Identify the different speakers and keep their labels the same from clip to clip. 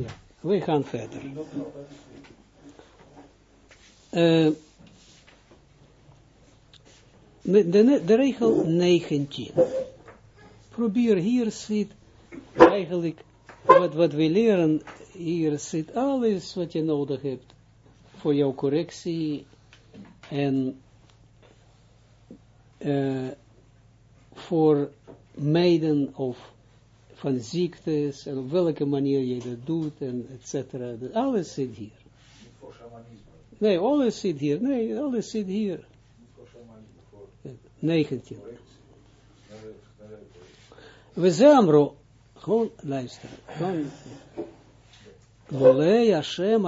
Speaker 1: Ja, we gaan verder. Uh, de, de, regel 19. Probeer, hier zit eigenlijk, wat, wat we leren, hier zit alles wat je nodig hebt voor jouw correctie en uh, voor mijden of van ziektes en op welke manier je dat doet en et cetera. Alles zit hier. Nee, alles zit hier. Nee, alles zit hier. 19. We zamro, gewoon luisteren. Gewoon. Lolei Hashem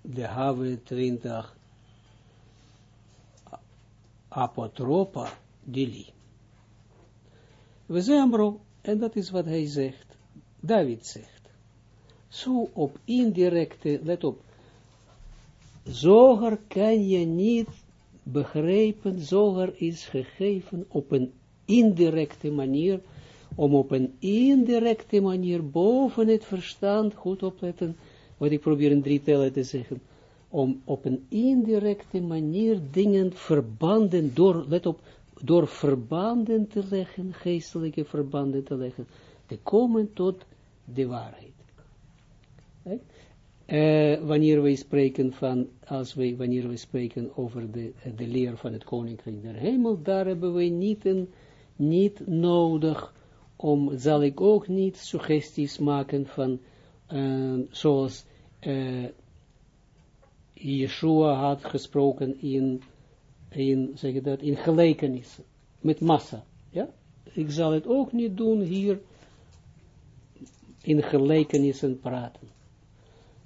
Speaker 1: de have 20 apotropa dili. We zamro, en dat is wat hij zegt. David zegt. Zo op indirecte, let op, zoger kan je niet begrijpen, zoger is gegeven op een indirecte manier, om op een indirecte manier boven het verstand, goed opletten, wat ik probeer in drie tellen te zeggen, om op een indirecte manier dingen verbanden, door, let op, door verbanden te leggen, geestelijke verbanden te leggen, te komen tot de waarheid. Uh, wanneer wij spreken van, als wij, wanneer wij spreken over de, de leer van het koninkrijk der hemel, daar hebben wij niet, een, niet nodig om, zal ik ook niet suggesties maken van, uh, zoals uh, Yeshua had gesproken in, in, zeg dat, in gelijkenissen, met massa, ja? Ik zal het ook niet doen hier in gelijkenissen praten.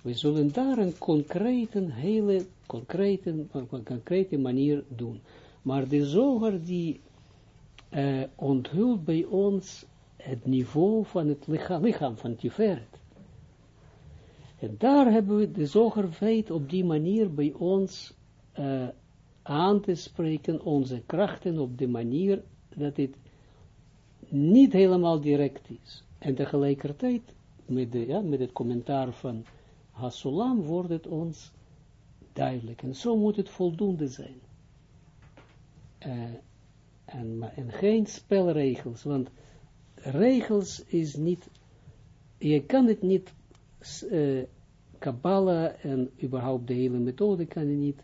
Speaker 1: We zullen daar een concrete, hele concrete, concrete manier doen. Maar de zoger die uh, onthult bij ons het niveau van het lichaam, lichaam van Tiferet. En daar hebben we de zoger weet op die manier bij ons uh, aan te spreken, onze krachten op de manier dat het niet helemaal direct is. En tegelijkertijd, met, de, ja, met het commentaar van Hasulam wordt het ons duidelijk. En zo moet het voldoende zijn. Uh, en, en geen spelregels, want regels is niet, je kan het niet, uh, Kabbalah en überhaupt de hele methode kan je niet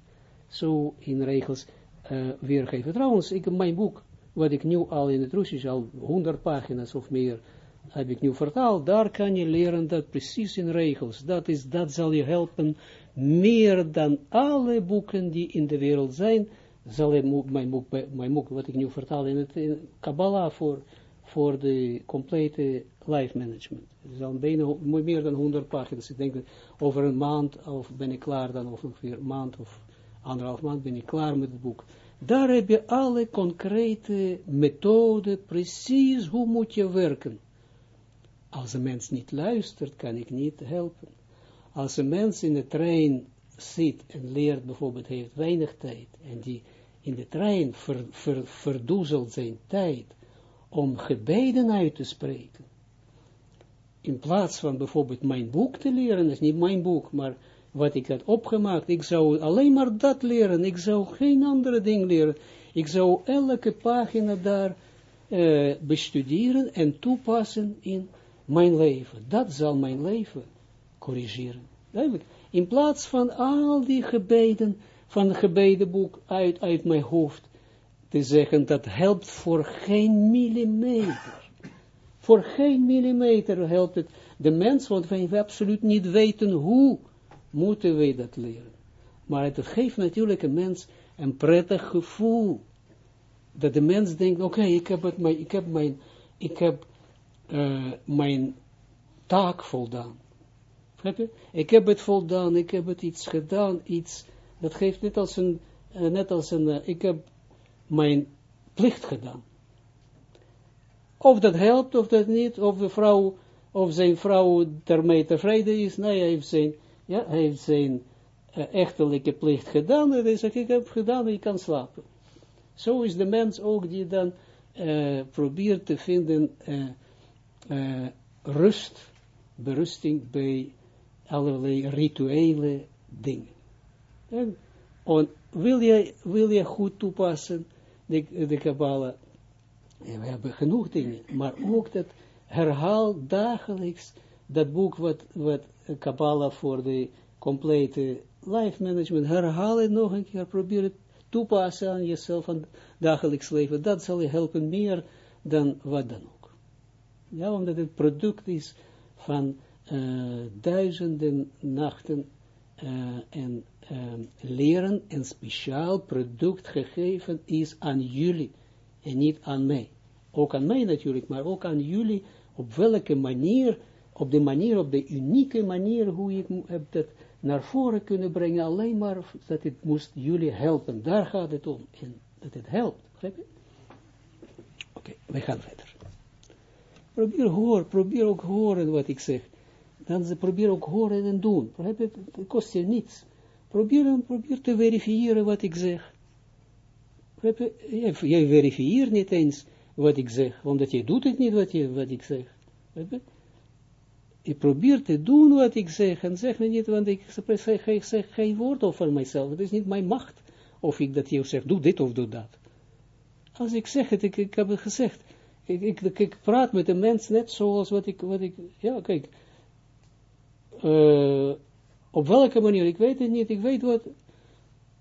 Speaker 1: zo in regels uh, weergeven. Trouwens, ik mijn boek, wat ik nu al in het Russisch, al 100 pagina's of meer, heb ik nu vertaald, daar kan je leren dat precies in regels, dat, is, dat zal je helpen meer dan alle boeken die in de wereld zijn, zal mijn boek, mijn boek wat ik nu vertaal in het Kabbalah voor, voor de complete life management. Het bijna meer dan 100 pagina's. Ik denk over een maand of ben ik klaar, dan of ongeveer een maand of anderhalf maand ben ik klaar met het boek. Daar heb je alle concrete methoden, precies hoe moet je werken. Als een mens niet luistert, kan ik niet helpen. Als een mens in de trein zit en leert, bijvoorbeeld, heeft weinig tijd, en die in de trein ver, ver, verdoezelt zijn tijd om gebeden uit te spreken, in plaats van bijvoorbeeld mijn boek te leren, dat is niet mijn boek, maar wat ik had opgemaakt, ik zou alleen maar dat leren, ik zou geen andere ding leren, ik zou elke pagina daar uh, bestuderen en toepassen in mijn leven. Dat zal mijn leven corrigeren. In plaats van al die gebeden, van het gebedenboek uit, uit mijn hoofd, te zeggen, dat helpt voor geen millimeter. Voor geen millimeter helpt het de mens, want wij absoluut niet weten hoe moeten wij dat leren. Maar het geeft natuurlijk een mens een prettig gevoel. Dat de mens denkt, oké, ik heb het, ik heb mijn, ik heb uh, mijn taak voldaan. Ik heb het voldaan, ik heb het iets gedaan, iets, dat geeft net als een, uh, net als een, uh, ik heb mijn plicht gedaan. Of dat helpt, of dat niet, of de vrouw, of zijn vrouw daarmee tevreden is, nee, hij heeft zijn, ja, hij heeft zijn uh, plicht gedaan, en hij zegt, ik heb gedaan, ik kan slapen. Zo is de mens ook die dan probeert te vinden, uh, rust, berusting bij allerlei rituele dingen. En, wil, je, wil je goed toepassen, de, de Kabbalah, we hebben genoeg dingen, maar ook dat herhaal dagelijks dat boek wat, wat Kabbalah voor de complete life management, herhaal het nog een keer, probeer het toepassen aan jezelf, aan dagelijks leven, dat zal je helpen meer dan wat dan ook. Ja, omdat het product is van uh, duizenden nachten uh, en uh, leren, een speciaal product gegeven is aan jullie en niet aan mij. Ook aan mij natuurlijk, maar ook aan jullie, op welke manier, op de manier, op de unieke manier, hoe ik heb dat naar voren kunnen brengen, alleen maar dat het moest jullie helpen. Daar gaat het om. En dat het helpt. Oké, we gaan verder. Probeer hoor, probeer ook horen wat ik zeg. Dan ze probeer ook horen en doen. Het kost je niets. Probeer, probeer te verifiëren wat ik zeg. Jij verifieert niet eens wat ik zeg, omdat je doet het niet wat, je, wat ik zeg. Ik probeer te doen wat ik zeg, en zeg me niet, want ik zeg, ik zeg geen woord over mijzelf. Het is niet mijn macht, of ik dat je zeg, doe dit of doe dat. Als ik zeg het, ik, ik heb het gezegd. Ik, ik, ik, praat met de mens net zoals wat ik, wat ik ja, kijk, uh, op welke manier, ik weet het niet, ik weet wat,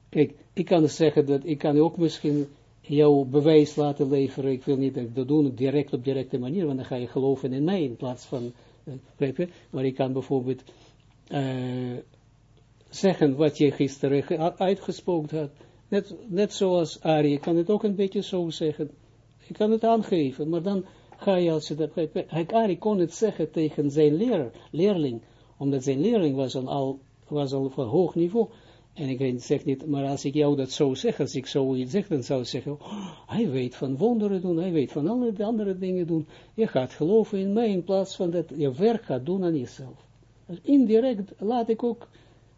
Speaker 1: kijk, ik kan zeggen dat, ik kan ook misschien jouw bewijs laten leveren, ik wil niet dat doen, direct op directe manier, want dan ga je geloven in mij, in plaats van, maar ik kan bijvoorbeeld uh, zeggen wat je gisteren uitgesproken had, net, net zoals Arie, ik kan het ook een beetje zo zeggen, ik kan het aangeven, maar dan ga je als je dat, Arie kon het zeggen tegen zijn leraar, leerling, omdat zijn leerling was al, was al van hoog niveau, en ik zeg niet, maar als ik jou dat zo zeg, als ik zo iets zeg, dan zou ik zeggen, oh, hij weet van wonderen doen, hij weet van alle andere dingen doen. Je gaat geloven in mij in plaats van dat je werk gaat doen aan jezelf. Dus indirect laat ik ook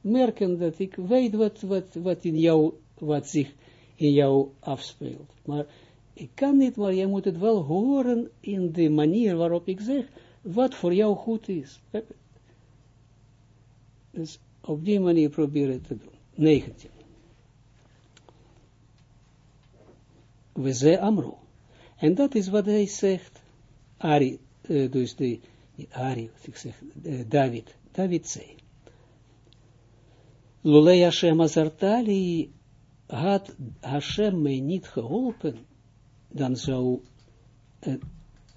Speaker 1: merken dat ik weet wat, wat, wat, in jou, wat zich in jou afspeelt. Maar ik kan niet, maar je moet het wel horen in de manier waarop ik zeg, wat voor jou goed is. Dus op die manier probeer het te doen. 19. We ze amro. En dat is wat hij zegt, Ari, uh, dus de, Ari, wat ik zeg, uh, David, David zei. Lulei Hashem azartali had Hashem mij niet geholpen, dan zou uh,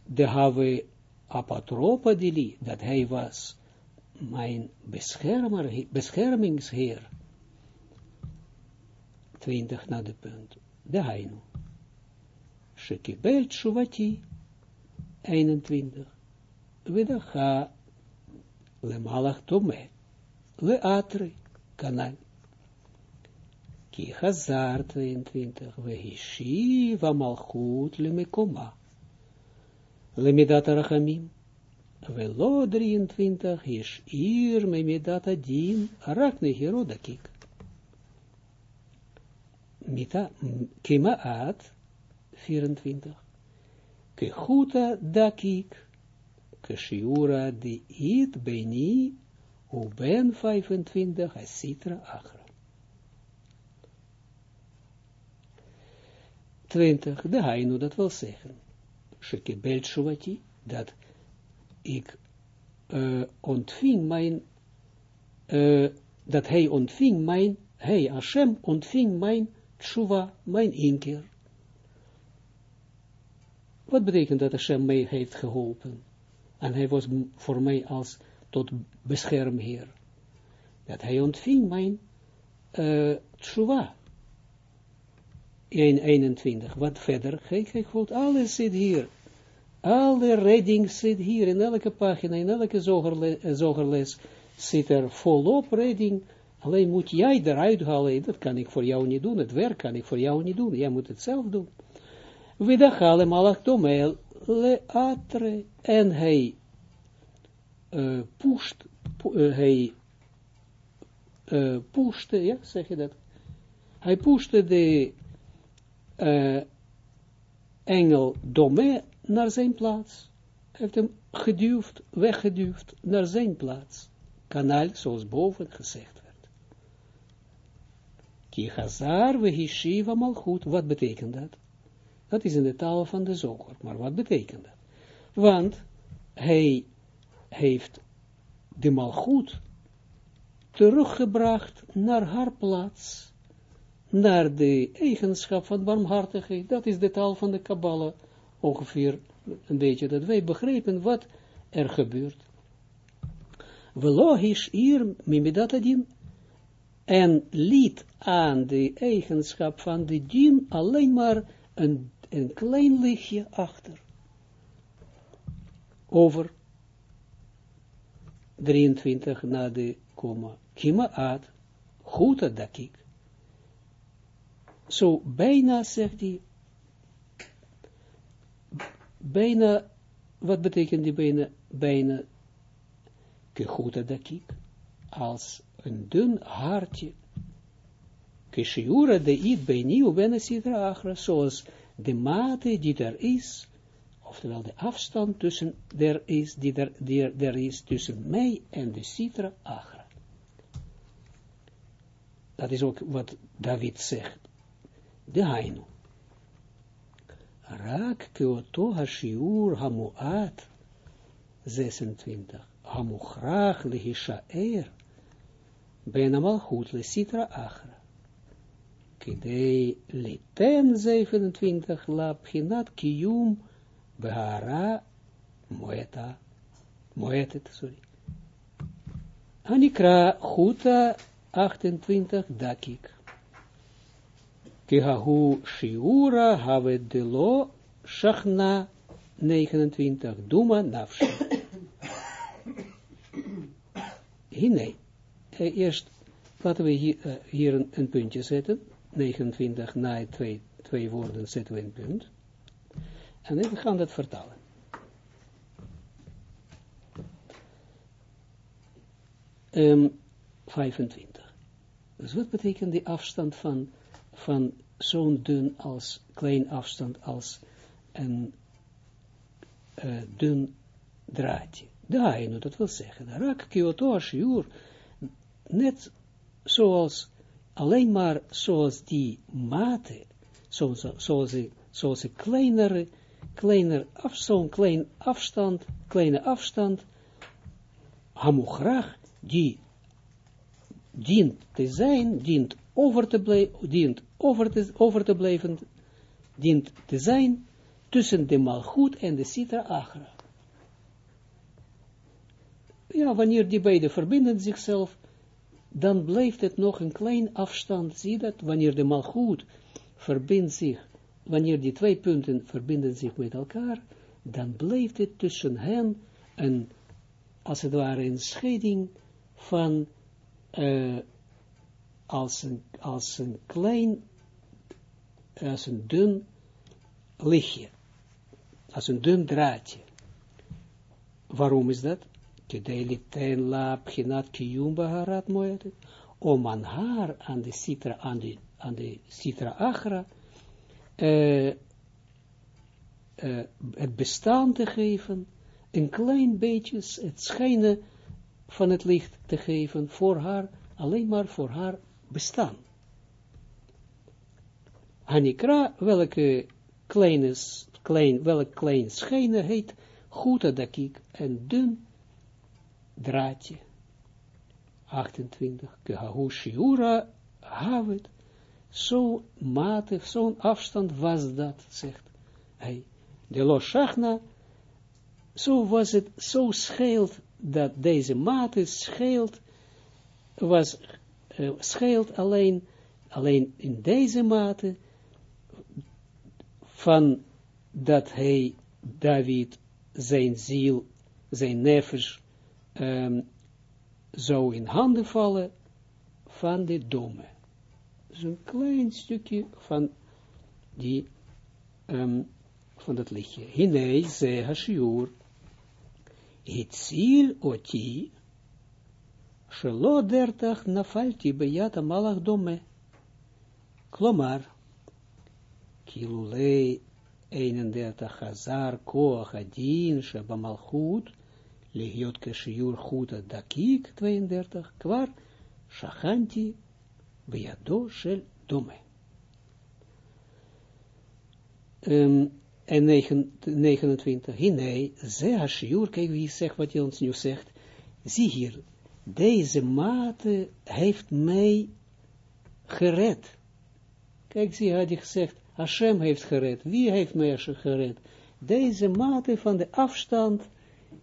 Speaker 1: de have apatropa dili, dat hij was mijn beschermer, beschermingsheer, 20 naar de punt. De Hainu. Shekibel Shuvati, 21. Vedacha, le malach tome, le atre, kanal. Ki hazar 22. Vehishiva malchut le mekoma. Le midat arachamim. Velo 23. Is ir me midat adin, rak nehiro dakik mita, kimaat, 24, kechuta dakik, keshiura di it beni, u ben 25, asitra achra. 20, de hainu, dat wil zeggen, shekebelt shuvati, dat ik uh, ontving mijn, uh, dat hij ontving mijn, hij, Hashem, ontving mijn tshuva, mijn inkeer. Wat betekent dat Hashem mij heeft geholpen? En hij was voor mij als tot beschermheer. Dat hij ontving mijn uh, tshuva. 21. Wat verder? Kijk, kijk goed, alles zit hier. Alle redding zit hier. In elke pagina, in elke zogerles zit er volop redding Alleen moet jij eruit halen, dat kan ik voor jou niet doen, het werk kan ik voor jou niet doen, jij moet het zelf doen. Vidachale malachtomel le atre, en hij uh, pusht, uh, hij pushte, ja, zeg je dat? Hij pushte de engel Dome naar zijn plaats. heeft hem geduwd, weggeduwd naar zijn plaats. Kanaal, zoals boven gezegd. Ki hazar we hishiva malchut. Wat betekent dat? Dat is in de taal van de zoger. Maar wat betekent dat? Want hij heeft de malchut teruggebracht naar haar plaats, naar de eigenschap van barmhartigheid. Dat is de taal van de Kabbalah, ongeveer een beetje, dat wij begrijpen wat er gebeurt. Velogisch hier, mimidatadin, en liet aan de eigenschap van de dien alleen maar een, een klein lichtje achter. Over 23 na de komma kima at, goed dakik. Zo bijna, zegt hij, bijna, wat betekent die bijna, bijna, kechuta dakik, als een dun haartje, keshiura de it bij nieuw ben sitra achra, zoals de mate die er is, oftewel de afstand tussen der is, die er, die er, is tussen mij en de sitra achra. Dat is ook wat David zegt. De Hainu. Raak keoto hashiur hamuat 26. Hamuchrach lehishaer ben amalchut le sitra achra. Kidei liten 27 la pchinat kiyum behara moeta moetet, sorry. Anikra chuta 28 dakik. Kehahu shiura have lo shachna 29 duma nafsha. Eerst laten we hier, uh, hier een, een, puntje zetten. 29 na twee, twee woorden zetten we een punt. En we gaan dat vertalen. Um, 25. Dus wat betekent die afstand van, van zo'n dun als, klein afstand als een uh, dun draadje? Dainu, dat wil zeggen, rak kyoto ashiur, net zoals, alleen maar zoals die mate, zoals, zoals, zoals een kleinere, kleiner af, zo'n klein afstand, kleine afstand, hamugrach, die dient te zijn, dient over te blijven, dient over te, over te blijven, dient te zijn tussen de malgoed en de sitra agra. Ja, wanneer die beide verbinden zichzelf, dan blijft het nog een klein afstand, zie dat, wanneer de malgoed verbindt zich, wanneer die twee punten verbinden zich met elkaar, dan blijft het tussen hen een, als het ware, een scheiding van uh, als, een, als een klein, als een dun lichtje, als een dun draadje. Waarom is dat? Om aan haar, aan de citra, aan de, aan de uh, het bestaan te geven, een klein beetje het schijnen van het licht te geven voor haar, alleen maar voor haar bestaan. Hanikra, welke kleine, klein, welk klein schijnen heet, goed dakik, een dun draadje. 28, kehahu shiura havet, zo matig, zo'n afstand was dat, zegt hij. De lo shachna, zo was het, zo scheelt dat deze mate scheelt, was, uh, scheelt alleen, alleen in deze mate, van dat hij, David, zijn ziel, zijn nefesh, um, zou in handen vallen van de domme. Een klein stukje van die, um, van dat lichtje. Hinei ze hashiur, Hitzil oti, shelo dertach nafalti bejata malach dome. Klomar, kilulei 31, Hazar, Koach, Adin, Shabamalchut, Legiot Keshiur, Chuta, Dakik, 32, Kwar, Shachanti, Beado, Shel, Dome. En 29, Hinei, Ze Hashiur, kijk wie zegt wat hij ons nu zegt, zie hier, deze mate heeft mij gered. Kijk, zie, had hij gezegd, Hashem heeft gered. Wie heeft mij gered? Deze mate van de afstand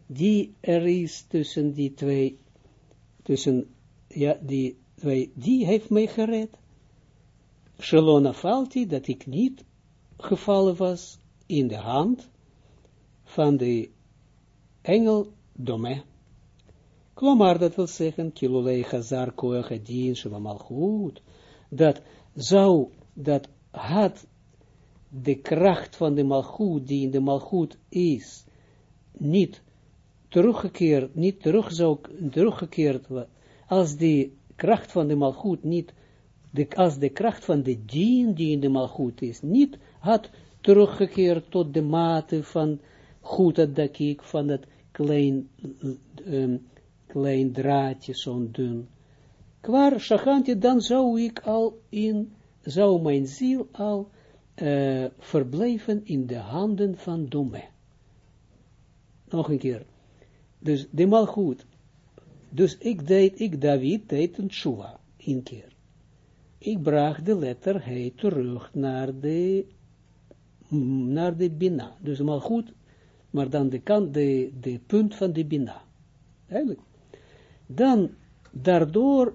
Speaker 1: die er is tussen die twee, tussen, ja, die twee, die heeft mij gered. Shalona Falti, dat ik niet gevallen was in de hand van de engel Dome. Klomar, dat wil zeggen, Kilolei Hazar Shalamalchut, dat zou, dat had de kracht van de malgoed, die in de malgoed is, niet teruggekeerd, niet terug zou, teruggekeerd, als de kracht van de malgoed niet, de, als de kracht van de dien die in de malgoed is, niet had teruggekeerd tot de mate van goed dat ik van dat klein, um, klein draadje, zo'n dun. Kwaar shachanti, dan zou ik al in, zou mijn ziel al uh, verblijven in de handen van Dome. Nog een keer. Dus de malgoed. Dus ik deed, ik David deed een tshuva, een keer. Ik bracht de letter he terug naar de, naar de bina. Dus malgoed, maar dan de kant, de, de punt van de bina. Eigenlijk. Dan, daardoor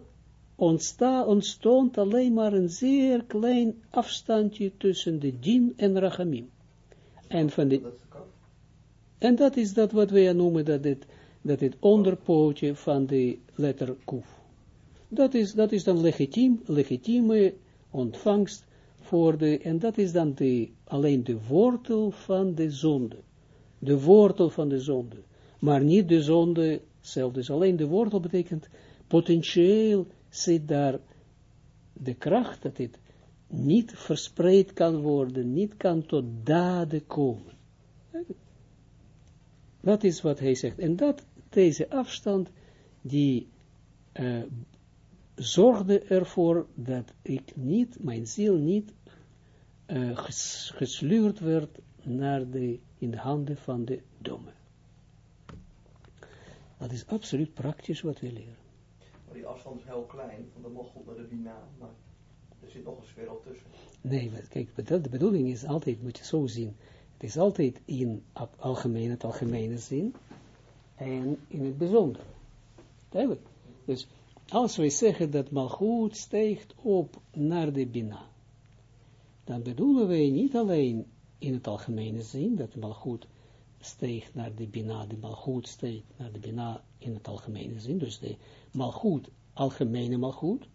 Speaker 1: ontsta, ontstond alleen maar een zeer klein afstandje tussen de din en rachamim. En, van de, en dat is dat wat wij noemen, dat het, dat het onderpootje van de letter kuf. Dat is, dat is dan legitiem, legitieme ontvangst voor de, en dat is dan de, alleen de wortel van de zonde. De wortel van de zonde. Maar niet de zonde zelf. Dus alleen de wortel betekent potentieel zit daar de kracht dat het niet verspreid kan worden, niet kan tot daden komen. Dat is wat hij zegt. En dat, deze afstand, die uh, zorgde ervoor dat ik niet, mijn ziel niet uh, gesluurd werd naar de, in de handen van de domme. Dat is absoluut praktisch wat we leren.
Speaker 2: Maar die afstand is heel klein, van de mochel naar de bina, maar er zit nog een sfeer al tussen.
Speaker 1: Nee, kijk, de bedoeling is altijd, moet je zo zien, het is altijd in algemeen, het algemene zin, en in het bijzondere. Duidelijk. Dus, als wij zeggen dat malgoed steekt op naar de bina, dan bedoelen wij niet alleen in het algemene zin, dat malgoed steekt naar de bina, de malgoed steekt naar de bina in het algemene zin, dus de malgoed, algemene malgoed,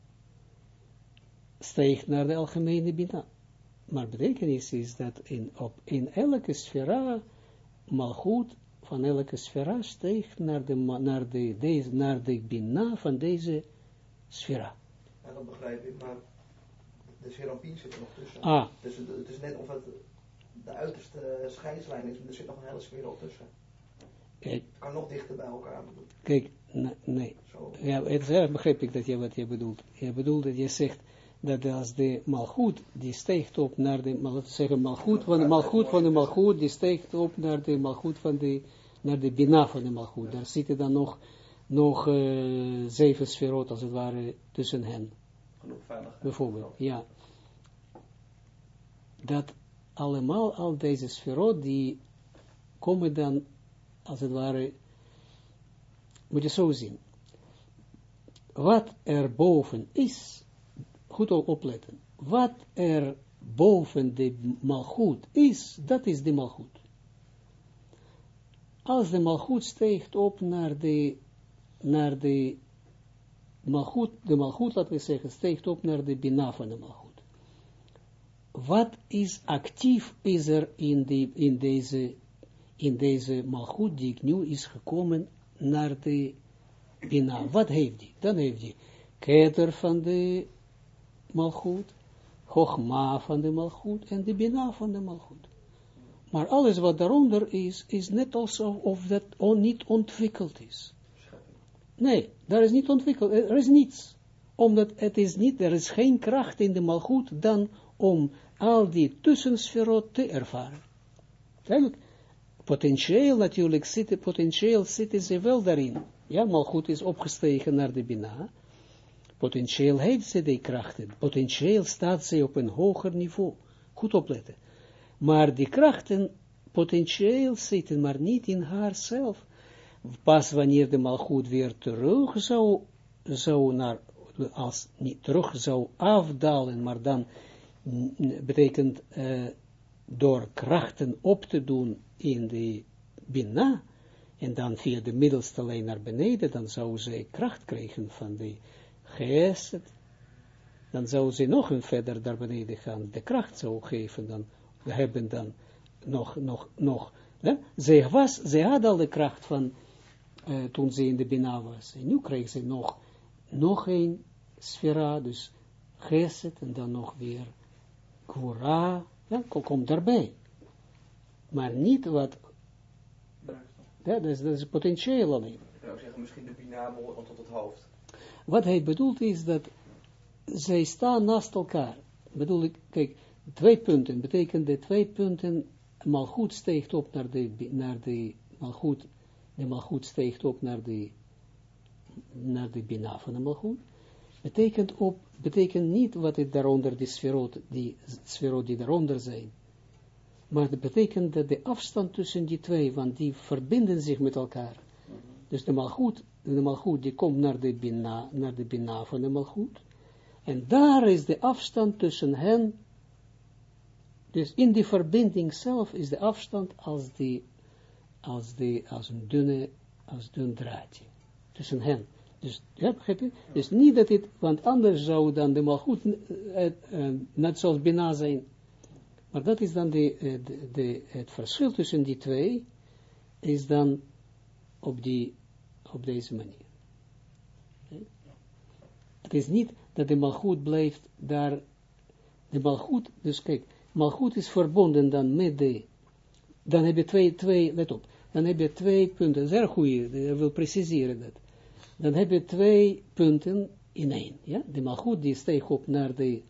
Speaker 1: steekt naar de algemene bina. Maar betekenis is dat in, op, in elke sfera, malgoed van elke sfera steekt naar de, naar de, deze, naar de bina van deze sfera.
Speaker 2: Ja, dat begrijp ik, maar de serapien zit er nog tussen.
Speaker 1: Ah.
Speaker 2: Dus het, het is net of het de uiterste scheidslijn is, maar er zit nog een hele sfeer op tussen.
Speaker 1: Kijk.
Speaker 2: Het kan nog dichter bij elkaar.
Speaker 1: Kijk, nee. Zo. Ja, het begrijp ik dat je wat je bedoelt. Je bedoelt dat je zegt dat als de malgoed, die steekt op naar de, laten we zeggen, malgoed van de malgoed van de malgoed, die steekt op naar de malgoed van de, naar de bina van de malgoed. Daar zitten dan nog, nog uh, zeven sferot, als het ware, tussen hen. Bijvoorbeeld, ja. Dat allemaal, al deze sferot, die komen dan, als het ware, moet je zo zien. Wat er boven is, goed opletten, wat er boven de malgoed is, dat is de malgoed. Als de malgoed steekt op naar de, naar de malgoed, de malgoed, laten we zeggen, steekt op naar de bina van de malgoed wat is actief is er in, in deze, in deze malgoed die nu is gekomen naar de Bina. Wat heeft die? Dan heeft die keter van de malgoed, Chogma van de malgoed en de Bina van de malgoed. Maar alles wat daaronder is, is net alsof of dat on, niet ontwikkeld is. Nee, daar is niet ontwikkeld, er is niets. Omdat het is niet, er is geen kracht in de malgoed dan om al die tussensferot te ervaren. Eigenlijk, potentieel natuurlijk zitten, potentieel zitten ze wel daarin. Ja, malgoed is opgestegen naar de Bina. Potentieel heeft ze die krachten. Potentieel staat ze op een hoger niveau. Goed opletten. Maar die krachten potentieel zitten, maar niet in haarzelf. Pas wanneer de malgoed weer terug zou, zou naar, als niet terug zou afdalen, maar dan betekent uh, door krachten op te doen in de Bina, en dan via de middelste lijn naar beneden, dan zou zij kracht krijgen van de geest, dan zou ze nog een verder naar beneden gaan, de kracht zou geven, dan we hebben dan nog, nog, nog, hè? zij had al de kracht van, uh, toen ze in de Bina was, en nu krijgt ze nog, nog een sfera, dus geset, en dan nog weer Kvora, ja, komt daarbij. Maar niet wat, dat, is, dat is potentieel alleen. Ik
Speaker 2: zeggen, misschien de Bina tot het hoofd.
Speaker 1: Wat hij bedoelt is dat zij staan naast elkaar. Bedoel ik, kijk, twee punten, betekent de twee punten, malgoed steekt op naar de, naar de malgoed, de malgoed steekt op naar de, naar de bina van de malgoed, betekent op, betekent niet wat het daaronder, die sferot, die sferot die daaronder zijn, maar dat betekent dat de afstand tussen die twee, want die verbinden zich met elkaar. Dus de malgoed, de malgoed die komt naar de bina, naar de bina van de malgoed, en daar is de afstand tussen hen, dus in die verbinding zelf is de afstand als, die, als, die, als een dunne, als dun draadje, tussen hen. Dus, ja, begrijp je? Dus niet dat het, want anders zou dan de malgoed uh, uh, net zoals Bina zijn. Maar dat is dan de, de, de, het verschil tussen die twee, is dan op, die, op deze manier. Het is niet dat de malgoed blijft daar, de malgoed, dus kijk, malgoed is verbonden dan met de, dan heb je twee, twee, let op, dan heb je twee punten, zeer goed, ik wil preciseren dat dan heb je twee punten in één. Ja? De malgoed die steeg op naar de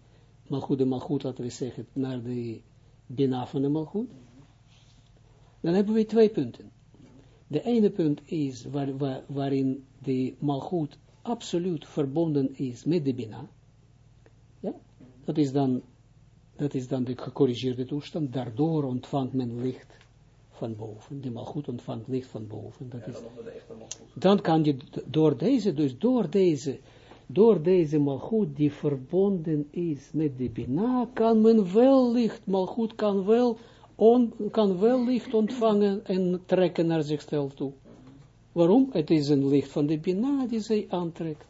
Speaker 1: malgoed, de malgoed, laten we zeggen, naar de bina van de malgoed. Dan hebben we twee punten. De ene punt is waar, waar, waarin de malgoed absoluut verbonden is met de bina. Ja? Dat is dan, dat is dan de gecorrigeerde toestand. Daardoor ontvangt men licht van boven, die goed ontvangt licht van boven. Dat is, dan kan je door deze, dus door deze, door deze malgoed die verbonden is met de Bina, kan men wel licht, malgoed kan wel, on, kan wel licht ontvangen en trekken naar zichzelf toe. Waarom? Het is een licht van de Bina die zij aantrekt.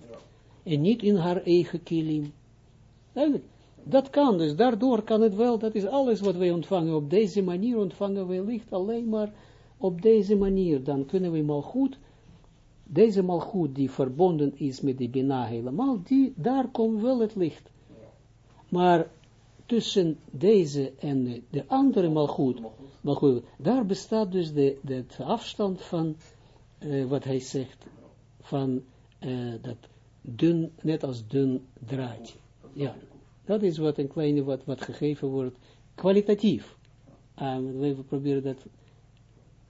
Speaker 1: En niet in haar eigen kilim. Dat kan, dus daardoor kan het wel, dat is alles wat wij ontvangen, op deze manier ontvangen wij licht alleen maar op deze manier, dan kunnen we mal goed, deze mal goed die verbonden is met die Bina helemaal, die, daar komt wel het licht. Maar tussen deze en de andere malgoed, malgoed daar bestaat dus de, de afstand van, uh, wat hij zegt, van uh, dat dun, net als dun draadje. Ja. Dat is wat een kleine, wat, wat gegeven wordt, kwalitatief. Um, we proberen dat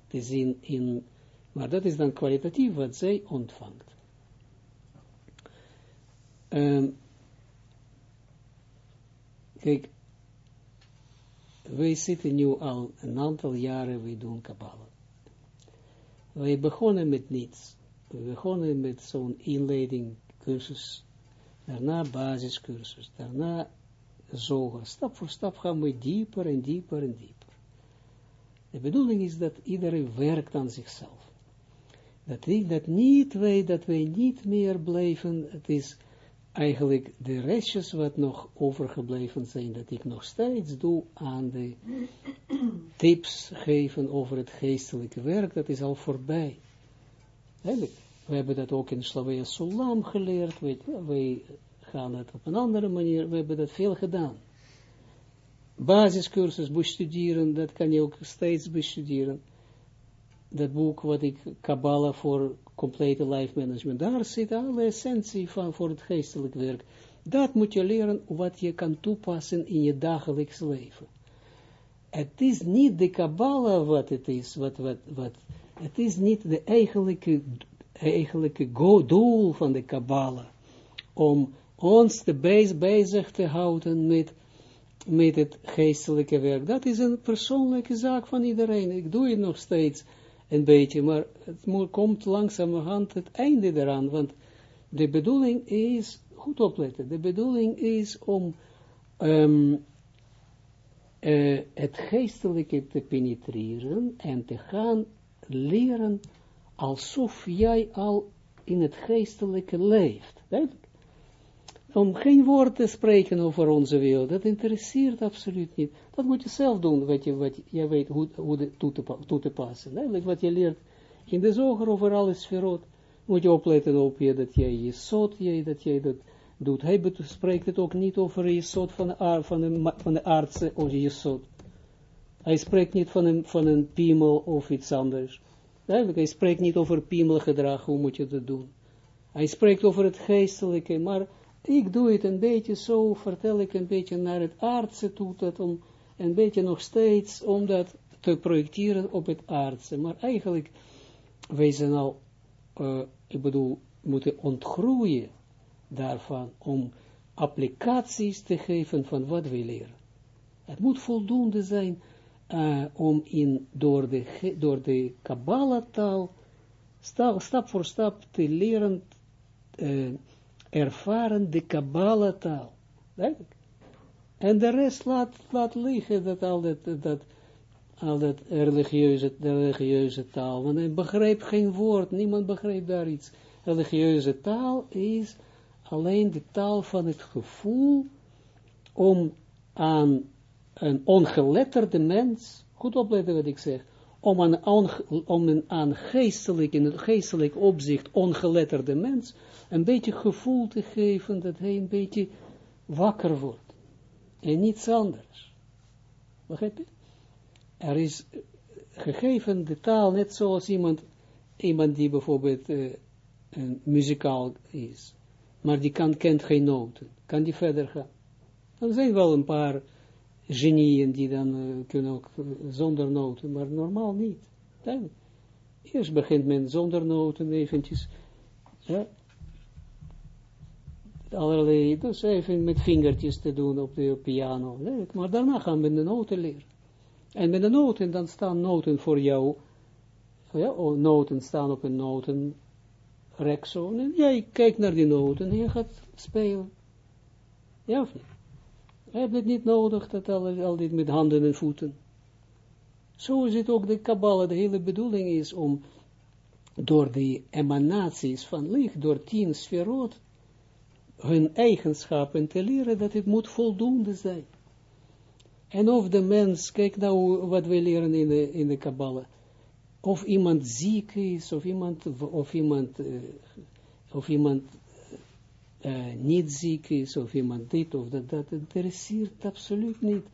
Speaker 1: te zien in, maar dat is dan kwalitatief wat zij ontvangt. Um, kijk, wij zitten nu al een aantal jaren, we doen Kabbalah. Wij begonnen met niets. We begonnen met zo'n inleiding cursus daarna basiscursus, daarna zoger. Stap voor stap gaan we dieper en dieper en dieper. De bedoeling is dat iedereen werkt aan zichzelf. Dat ik dat niet weet, dat wij niet meer blijven, het is eigenlijk de restjes wat nog overgebleven zijn, dat ik nog steeds doe aan de tips geven over het geestelijke werk, dat is al voorbij. We hebben dat ook in Slavia Sulam geleerd. Wij, wij gaan het op een andere manier. We hebben dat veel gedaan. basiscursus bestuderen, dat kan je ook steeds bestuderen. Dat boek wat ik, Kabbalah voor complete life management, daar zit alle essentie van voor het geestelijk werk. Dat moet je leren wat je kan toepassen in je dagelijks leven. Het is niet de Kabbalah wat het is, wat, wat, wat, het is niet de eigenlijke, eigenlijke doel van de Kabbalah, om ons te bezig te houden met, met het geestelijke werk. Dat is een persoonlijke zaak van iedereen. Ik doe het nog steeds een beetje, maar het komt langzamerhand het einde eraan, want de bedoeling is, goed opletten, de bedoeling is om um, uh, het geestelijke te penetreren en te gaan leren alsof jij al in het geestelijke leeft. Om geen woord te spreken over onze wereld, dat interesseert absoluut niet. Dat moet je zelf doen, wat je, wat je weet hoe, hoe de, toe, te, toe passen. Eigenlijk wat je leert in de zoger over alles verrot, moet je opletten op je, dat jij je zot, jij, dat jij dat doet. Hij spreekt het ook niet over je zot van de, van de, van de artsen of je zot. Hij spreekt niet van een, van een piemel of iets anders. Hij spreekt niet over piemelgedrag, hoe moet je dat doen. Hij spreekt over het geestelijke, maar ik doe het een beetje zo, vertel ik een beetje naar het aardse toe, dat om een beetje nog steeds, om dat te projecteren op het aardse. Maar eigenlijk, wij zijn al, uh, ik bedoel, moeten ontgroeien daarvan, om applicaties te geven van wat wij leren. Het moet voldoende zijn uh, om in, door de, door de Kabbalah-taal stap, voor stap te leren uh, ervaren de Kabbalah-taal. En de rest laat, laat liggen, dat al dat, dat, al dat religieuze, religieuze taal. Want hij begrijpt geen woord, niemand begrijpt daar iets. Religieuze taal is alleen de taal van het gevoel om aan een ongeletterde mens, goed opletten wat ik zeg, om een, om een aan geestelijk, in het geestelijk opzicht ongeletterde mens, een beetje gevoel te geven dat hij een beetje wakker wordt. En niets anders. Begrijp je? Er is gegeven de taal net zoals iemand, iemand die bijvoorbeeld uh, een muzikaal is, maar die kan, kent geen noten. Kan die verder gaan? Er zijn wel een paar genieën die dan uh, kunnen ook zonder noten, maar normaal niet. Dan, eerst begint men zonder noten eventjes, ja, allerlei, dus even met vingertjes te doen op de piano, maar daarna gaan we de noten leren. En met de noten, dan staan noten voor jou, ja, oh, noten staan op een notenrek zo, en jij kijkt naar die noten en je gaat spelen. Ja of niet? Je hebt het niet nodig, dat al, al dit met handen en voeten. Zo is het ook de Kabbalah, de hele bedoeling is om door de emanaties van licht, door tien sferot, hun eigenschappen te leren, dat het moet voldoende zijn. En of de mens, kijk nou wat we leren in de, in de Kabbalah, of iemand ziek is, of iemand, of iemand, uh, of iemand uh, niet ziek is, of iemand dit of dat, dat interesseert absoluut niet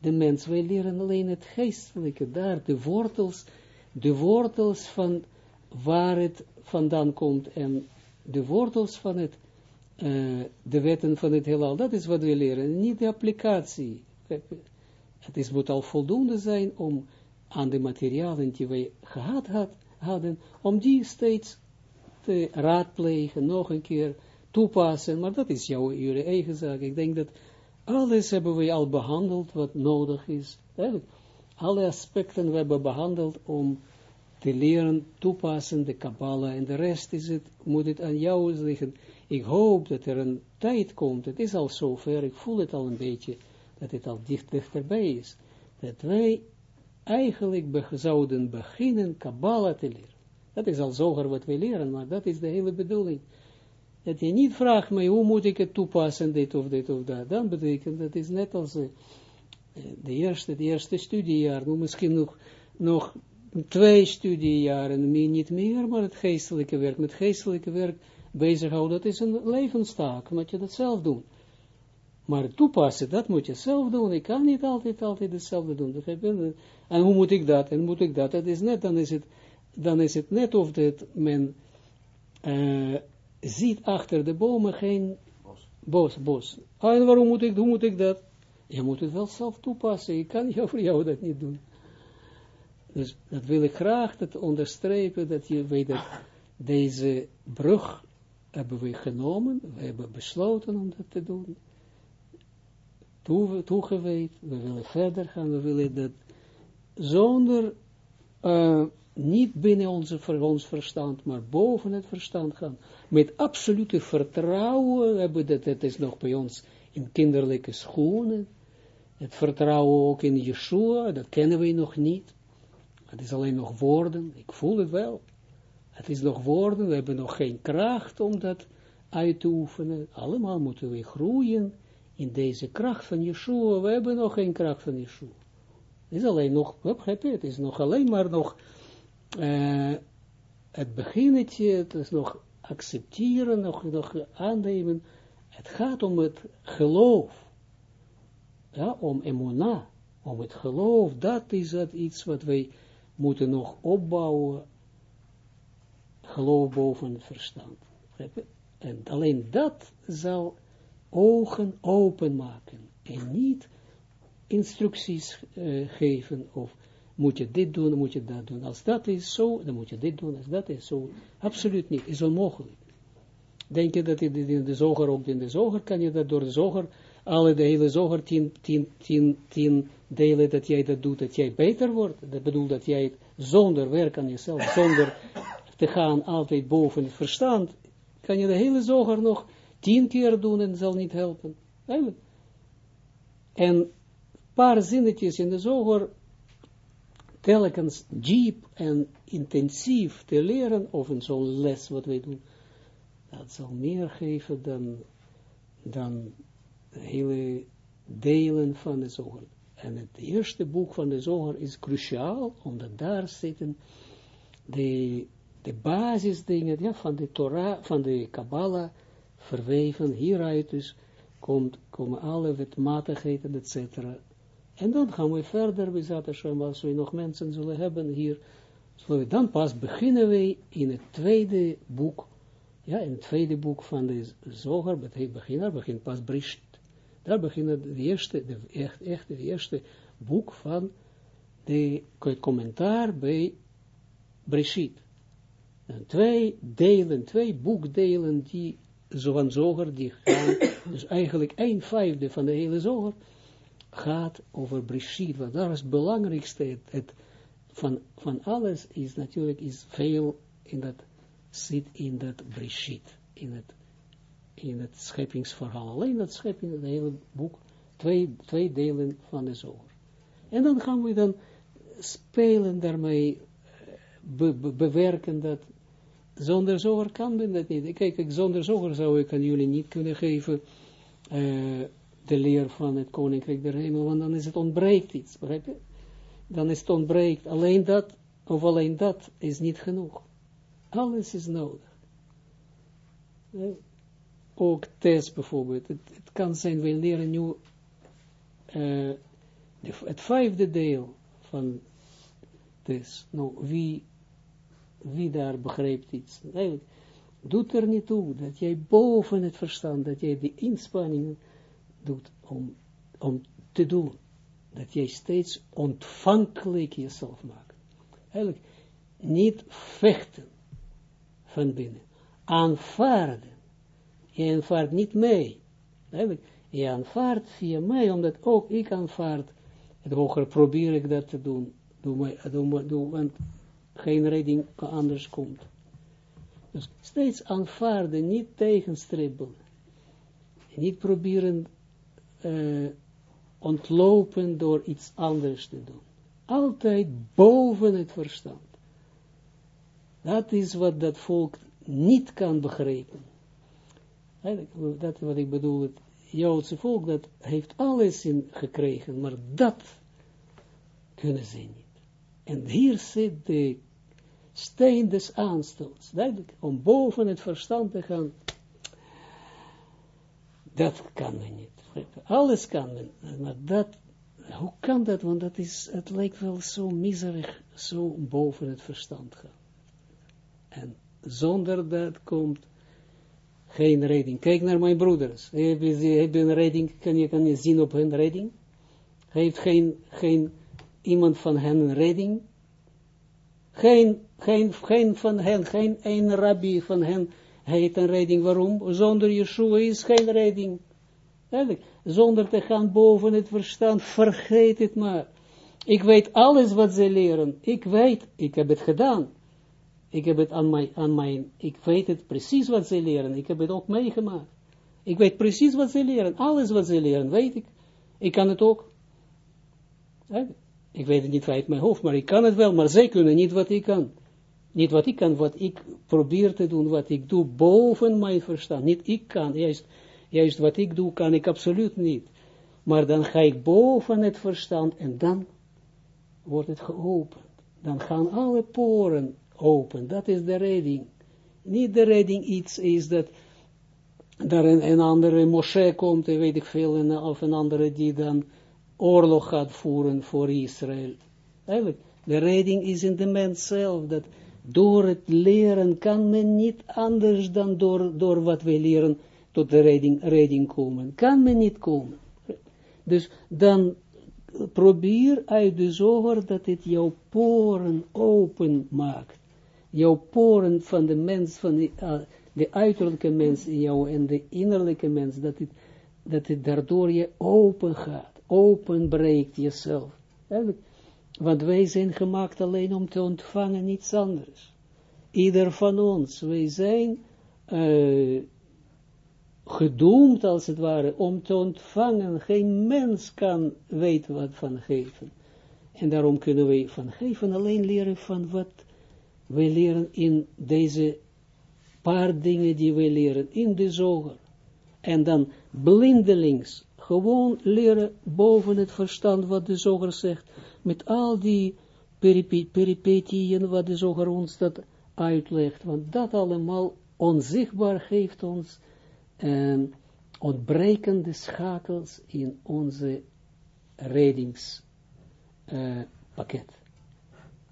Speaker 1: de mens. Wij leren alleen het geestelijke, daar de wortels, de wortels van waar het vandaan komt en de wortels van het, uh, de wetten van het heelal, dat is wat we leren, niet de applicatie. Het is, moet al voldoende zijn om aan de materialen die wij gehad had, hadden, om die steeds te raadplegen, nog een keer toepassen, maar dat is jouw, jullie eigen zaak. Ik denk dat alles hebben we al behandeld wat nodig is. Alle aspecten we hebben behandeld om te leren toepassen, de Kabbalah, en de rest is het, moet het aan jou liggen. Ik hoop dat er een tijd komt, het is al zover, ik voel het al een beetje, dat het al dicht dichterbij is, dat wij eigenlijk zouden beginnen Kabbalah te leren. Dat is al zoger wat we leren, maar dat is de hele bedoeling. Dat je niet vraagt mij, hoe moet ik het toepassen, dit of dit of dat. Dan betekent dat is net als uh, de eerste, de eerste studiejaar, misschien nog, nog twee studiejaren, niet meer, maar het geestelijke werk. Met geestelijke werk bezighouden, dat is een levenstaak, moet je dat zelf doen. Maar toepassen, dat moet je zelf doen. Ik kan niet altijd, altijd hetzelfde doen. En hoe moet ik dat? En moet ik dat? Dat is net, dan is het, dan is het net of dat men uh, ziet achter de bomen geen bos. bos. Ah, en waarom moet ik, hoe moet ik dat? Je moet het wel zelf toepassen. Ik kan jou voor jou dat niet doen. Dus dat wil ik graag dat onderstrepen, dat je weet dat deze brug hebben we genomen, we hebben besloten om dat te doen, Toe, we willen verder gaan, we willen dat zonder, uh, niet binnen onze, ons verstand, maar boven het verstand gaan, met absolute vertrouwen, hebben dat, het is nog bij ons in kinderlijke schoenen, het vertrouwen ook in Yeshua, dat kennen we nog niet, het is alleen nog woorden, ik voel het wel, het is nog woorden, we hebben nog geen kracht om dat uit te oefenen. Allemaal moeten we groeien in deze kracht van Yeshua. We hebben nog geen kracht van Yeshua. Het is alleen nog, begrijp je, het is nog alleen maar nog uh, het beginnetje, het is nog accepteren, nog, nog aannemen. Het gaat om het geloof. Ja, om emuna, om het geloof, dat is het iets wat wij moeten nog opbouwen geloof boven verstand. En alleen dat zal ogen openmaken en niet instructies uh, geven of moet je dit doen, moet je dat doen. Als dat is zo, dan moet je dit doen, als dat is zo. Absoluut niet, is onmogelijk. Denk je dat in de zoger, ook in de zoger, kan je dat door de zoger, alle de hele zoger, tien, tien, tien, tien delen dat jij dat doet, dat jij beter wordt. Dat bedoelt dat jij zonder werk aan jezelf, zonder te gaan altijd boven het verstand, kan je de hele zoger nog tien keer doen en zal niet helpen. En een paar zinnetjes in de zoger telkens diep en intensief te leren, of in zo'n les wat wij doen, dat zal meer geven dan, dan hele delen van de zoger. En het eerste boek van de zoger is cruciaal, omdat daar zitten de de basisdingen ja, van de Torah, van de Kabbalah, verweven, hieruit dus komt, komen alle wetmatigheden, etc. En dan gaan we verder, we zaten als we nog mensen zullen hebben hier, zullen we dan pas beginnen we in het tweede boek, ja, in het tweede boek van de Zoger, het begin, begint pas Brishit. Daar beginnen de eerste, de echt, echt de eerste boek van de commentaar bij Brishit twee delen, twee boekdelen die zo van zoger, die gaan, dus eigenlijk een vijfde van de hele zoger, gaat over Brishit, want daar is het belangrijkste, het, van, van alles is natuurlijk, is veel in dat, zit in dat Brishit, in het, in het scheppingsverhaal, alleen dat schepping, het hele boek, twee, twee delen van de zoger. En dan gaan we dan spelen daarmee, be, bewerken dat, zonder zoger kan men dat niet. Kijk, zonder zoger zou ik aan jullie niet kunnen geven uh, de leer van het koninkrijk der hemel, want dan is het ontbreekt iets, begrijp je? Dan is het ontbreekt. Alleen dat, of alleen dat, is niet genoeg. Alles is nodig. Ook test bijvoorbeeld. Het, kan zijn, we leren nu uh, het vijfde deel van test. Nou, wie wie daar begrijpt iets. Eigenlijk doet er niet toe dat jij boven het verstand, dat jij de inspanningen doet om, om te doen. Dat jij steeds ontvankelijk jezelf maakt. Eigenlijk niet vechten van binnen. Aanvaarden. Je aanvaardt niet mee. Eigenlijk, je aanvaardt via mij, omdat ook ik aanvaard. Het hoger probeer ik dat te doen. Doe, mij, doe, doe, want geen redding anders komt. Dus steeds aanvaarden, niet tegenstribbelen. Niet proberen uh, ontlopen door iets anders te doen. Altijd boven het verstand. Dat is wat dat volk niet kan begrijpen. Dat is wat ik bedoel, het Joodse volk, dat heeft alles in gekregen, maar dat kunnen ze niet. En hier zit de steen des aanstoots, om boven het verstand te gaan. Dat kan men niet. Alles kan maar dat, hoe kan dat? Want dat is, het lijkt wel zo miserig, zo boven het verstand gaan. En zonder dat komt geen redding. Kijk naar mijn broeders. Heb je, een redding? Kan je, kan je zien op hun redding? Heeft geen, geen iemand van hen een redding? Geen, geen, geen van hen, geen een rabbi van hen heeft een redding. Waarom? Zonder Yeshua is geen redding. Zonder te gaan boven het verstand, vergeet het maar. Ik weet alles wat ze leren. Ik weet, ik heb het gedaan. Ik heb het aan mijn, aan mijn, ik weet het precies wat ze leren. Ik heb het ook meegemaakt. Ik weet precies wat ze leren. Alles wat ze leren, weet ik. Ik kan het ook. Ik weet het niet uit mijn hoofd, maar ik kan het wel. Maar zij kunnen niet wat ik kan. Niet wat ik kan, wat ik probeer te doen, wat ik doe boven mijn verstand. Niet ik kan, juist, juist wat ik doe, kan ik absoluut niet. Maar dan ga ik boven het verstand en dan wordt het geopend. Dan gaan alle poren open. Dat is de redding. Niet de redding iets is dat daar een, een andere Moshe komt, weet ik veel, en, of een andere die dan oorlog gaat voeren voor Israël. Eigenlijk, de redding is in de mens zelf, dat door het leren kan men niet anders dan door, door wat wij leren tot de redding, komen. Kan men niet komen. Dus dan probeer uit de zoger dat het jouw poren open maakt jouw poren van de mens, van de, uh, de uiterlijke mens in jou en de innerlijke mens, dat het, dat het daardoor je open gaat, openbreekt jezelf. Want wij zijn gemaakt alleen om te ontvangen, niets anders. Ieder van ons, wij zijn uh, gedoemd als het ware om te ontvangen. Geen mens kan weten wat van geven. En daarom kunnen wij van geven alleen leren van wat wij leren in deze paar dingen die wij leren in de zoger. En dan blindelings gewoon leren boven het verstand wat de zoger zegt. Met al die peripetieën wat de zoger ons dat uitlegt. Want dat allemaal onzichtbaar geeft ons eh, ontbrekende schakels in onze redingspakket.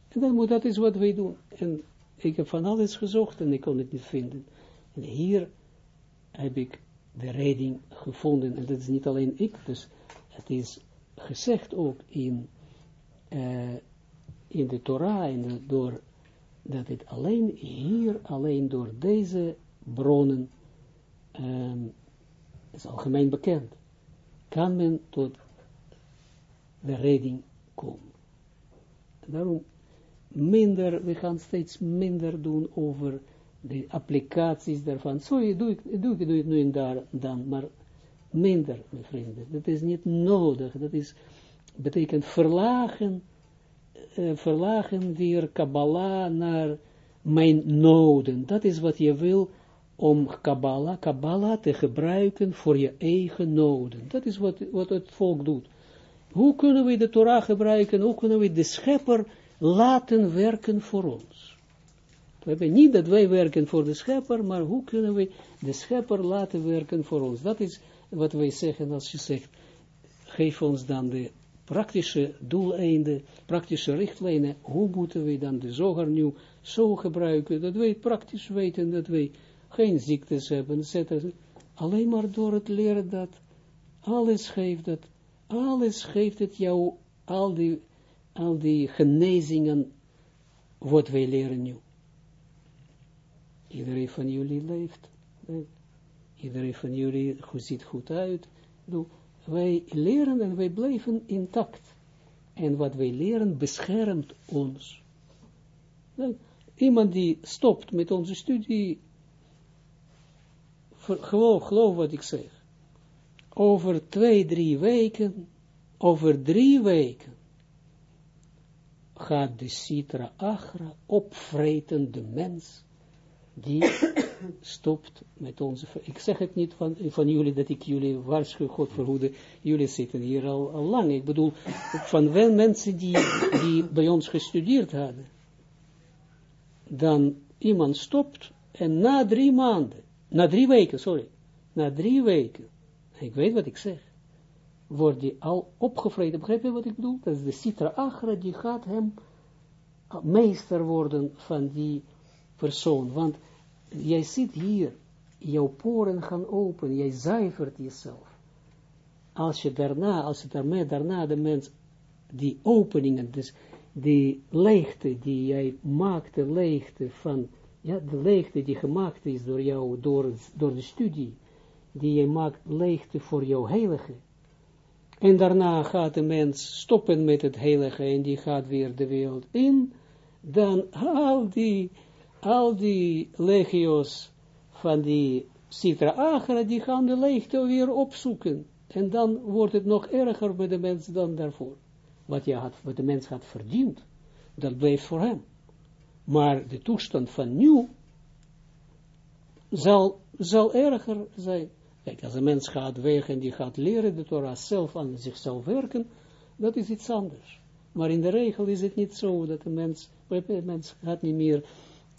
Speaker 1: En dan moet dat is wat wij doen. En ik heb van alles gezocht en ik kon het niet vinden. En hier heb ik de redding gevonden. En dat is niet alleen ik, dus het is gezegd ook in, uh, in de Torah, en door, dat het alleen hier, alleen door deze bronnen, um, is algemeen bekend, kan men tot de redding komen. En daarom minder, we gaan steeds minder doen over de applicaties daarvan. Sorry, doe ik, doe ik, doe nu en daar, dan, maar minder, mijn vrienden. Dat is niet nodig. Dat is, betekent verlagen, uh, verlagen weer Kabbalah naar mijn noden. Dat is wat je wil om Kabbalah, Kabbalah te gebruiken voor je eigen noden. Dat is wat, wat het volk doet. Hoe kunnen we de Torah gebruiken? Hoe kunnen we de schepper laten werken voor ons. We hebben niet dat wij werken voor de schepper, maar hoe kunnen we de schepper laten werken voor ons? Dat is wat wij zeggen als je zegt, geef ons dan de praktische doeleinden, praktische richtlijnen, hoe moeten we dan de zoger nu zo gebruiken, dat wij praktisch weten dat wij geen ziektes hebben, etc. Alleen maar door het leren dat alles geeft dat, alles geeft het jou, al die al die genezingen, wat wij leren nu. Iedereen van jullie leeft. Iedereen van jullie ziet goed uit. wij leren en wij blijven intact. En wat wij leren beschermt ons. Iemand die stopt met onze studie, geloof, geloof wat ik zeg. Over twee, drie weken, over drie weken, gaat de Sitra Achra opvreten, de mens, die stopt met onze, ik zeg het niet van, van jullie, dat ik jullie waarschuw, God verhoede, jullie zitten hier al, al lang, ik bedoel, van wel mensen die, die bij ons gestudeerd hadden, dan iemand stopt, en na drie maanden, na drie weken, sorry, na drie weken, ik weet wat ik zeg, wordt die al opgevreden, begrijp je wat ik bedoel? Dat is de Sitra Achra, die gaat hem meester worden van die persoon, want jij zit hier, jouw poren gaan open, jij zuivert jezelf. Als je daarna, als je daarmee daarna de mens, die openingen, dus die leegte die jij maakt, de leegte van, ja, de leegte die gemaakt is door jou, door, door de studie, die jij maakt leegte voor jouw heilige. En daarna gaat de mens stoppen met het heilige en die gaat weer de wereld in, dan al die, al die legio's van die Sitra Agra, die gaan de leegte weer opzoeken. En dan wordt het nog erger bij de mens dan daarvoor. Wat, je had, wat de mens had verdiend, dat bleef voor hem. Maar de toestand van nu zal, zal erger zijn. Kijk, als een mens gaat weg en die gaat leren de Torah zelf aan zichzelf werken, dat is iets anders. Maar in de regel is het niet zo dat de mens, de mens gaat niet meer,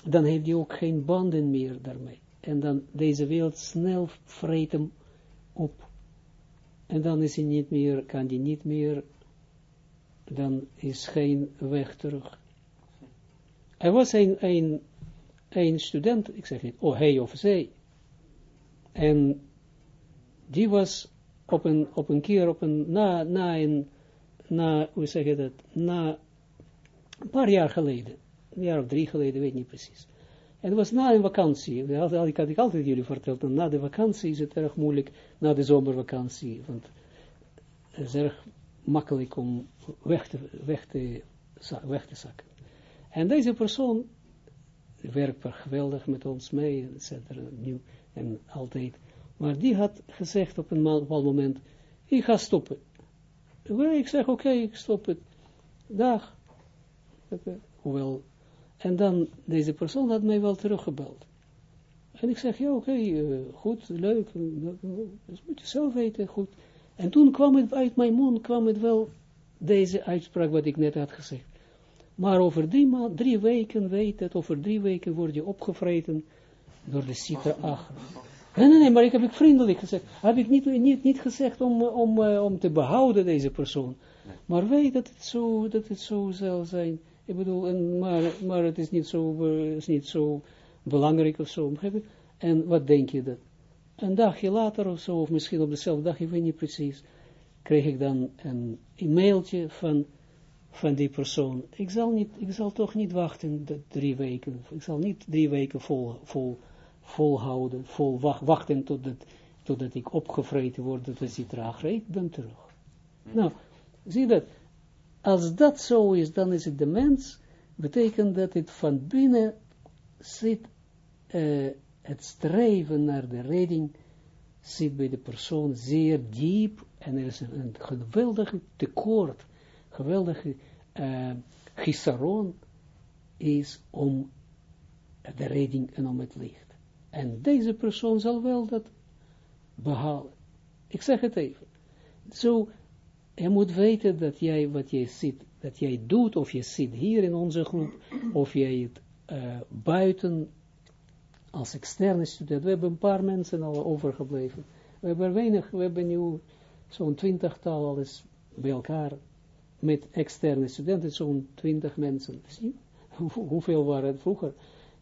Speaker 1: dan heeft hij ook geen banden meer daarmee. En dan deze wereld snel vreet hem op. En dan is hij niet meer, kan hij niet meer, dan is geen weg terug. Er was een, een, een student, ik zeg niet, oh hij of zij, en die was op een, op een keer, op een, na, na een, na, hoe zeg je dat, na een paar jaar geleden, een jaar of drie geleden, weet niet precies. En het was na een vakantie, dat had, ik had ik altijd jullie verteld, na de vakantie is het erg moeilijk, na de zomervakantie, want het is erg makkelijk om weg te, weg te, weg te zakken. En deze persoon werkt geweldig met ons mee, et cetera, nieuw en altijd. Maar die had gezegd op een bepaald moment, ik ga stoppen. Ik zeg, oké, ik stop het. Dag. Hoewel, en dan, deze persoon had mij wel teruggebeld. En ik zeg, ja, oké, uh, goed, leuk, dat moet je zelf weten, goed. En toen kwam het uit mijn mond, kwam het wel, deze uitspraak wat ik net had gezegd. Maar over drie, drie weken, weet het, over drie weken word je opgevreten door de Sita Achra. Nee, nee, nee, maar ik heb ik vriendelijk gezegd. Heb ik niet, niet, niet gezegd om, om, uh, om te behouden deze persoon. Maar weet dat het zo, dat het zo zal zijn. Ik bedoel, en, maar, maar het is niet, zo, uh, is niet zo belangrijk of zo. En wat denk je dat? Een dagje later of zo, of misschien op dezelfde dag, ik weet niet precies, kreeg ik dan een e-mailtje van, van die persoon. Ik zal, niet, ik zal toch niet wachten de drie weken. Ik zal niet drie weken vol, vol volhouden, vol wachten totdat, totdat ik opgevreten word, dat is die traag, ik ben terug. Nou, zie dat, als dat zo is, dan is het de mens, betekent dat het van binnen zit, uh, het streven naar de redding, zit bij de persoon zeer diep, en er is een, een geweldige tekort, geweldige uh, gisaron, is om de redding en om het licht. En deze persoon zal wel dat behalen. Ik zeg het even. Zo, je moet weten dat jij wat jij ziet, dat jij doet, of je zit hier in onze groep, of jij het uh, buiten als externe student. We hebben een paar mensen al overgebleven. We hebben weinig, we hebben nu zo'n twintigtal alles bij elkaar met externe studenten, zo'n twintig mensen. Zie hoeveel waren het vroeger?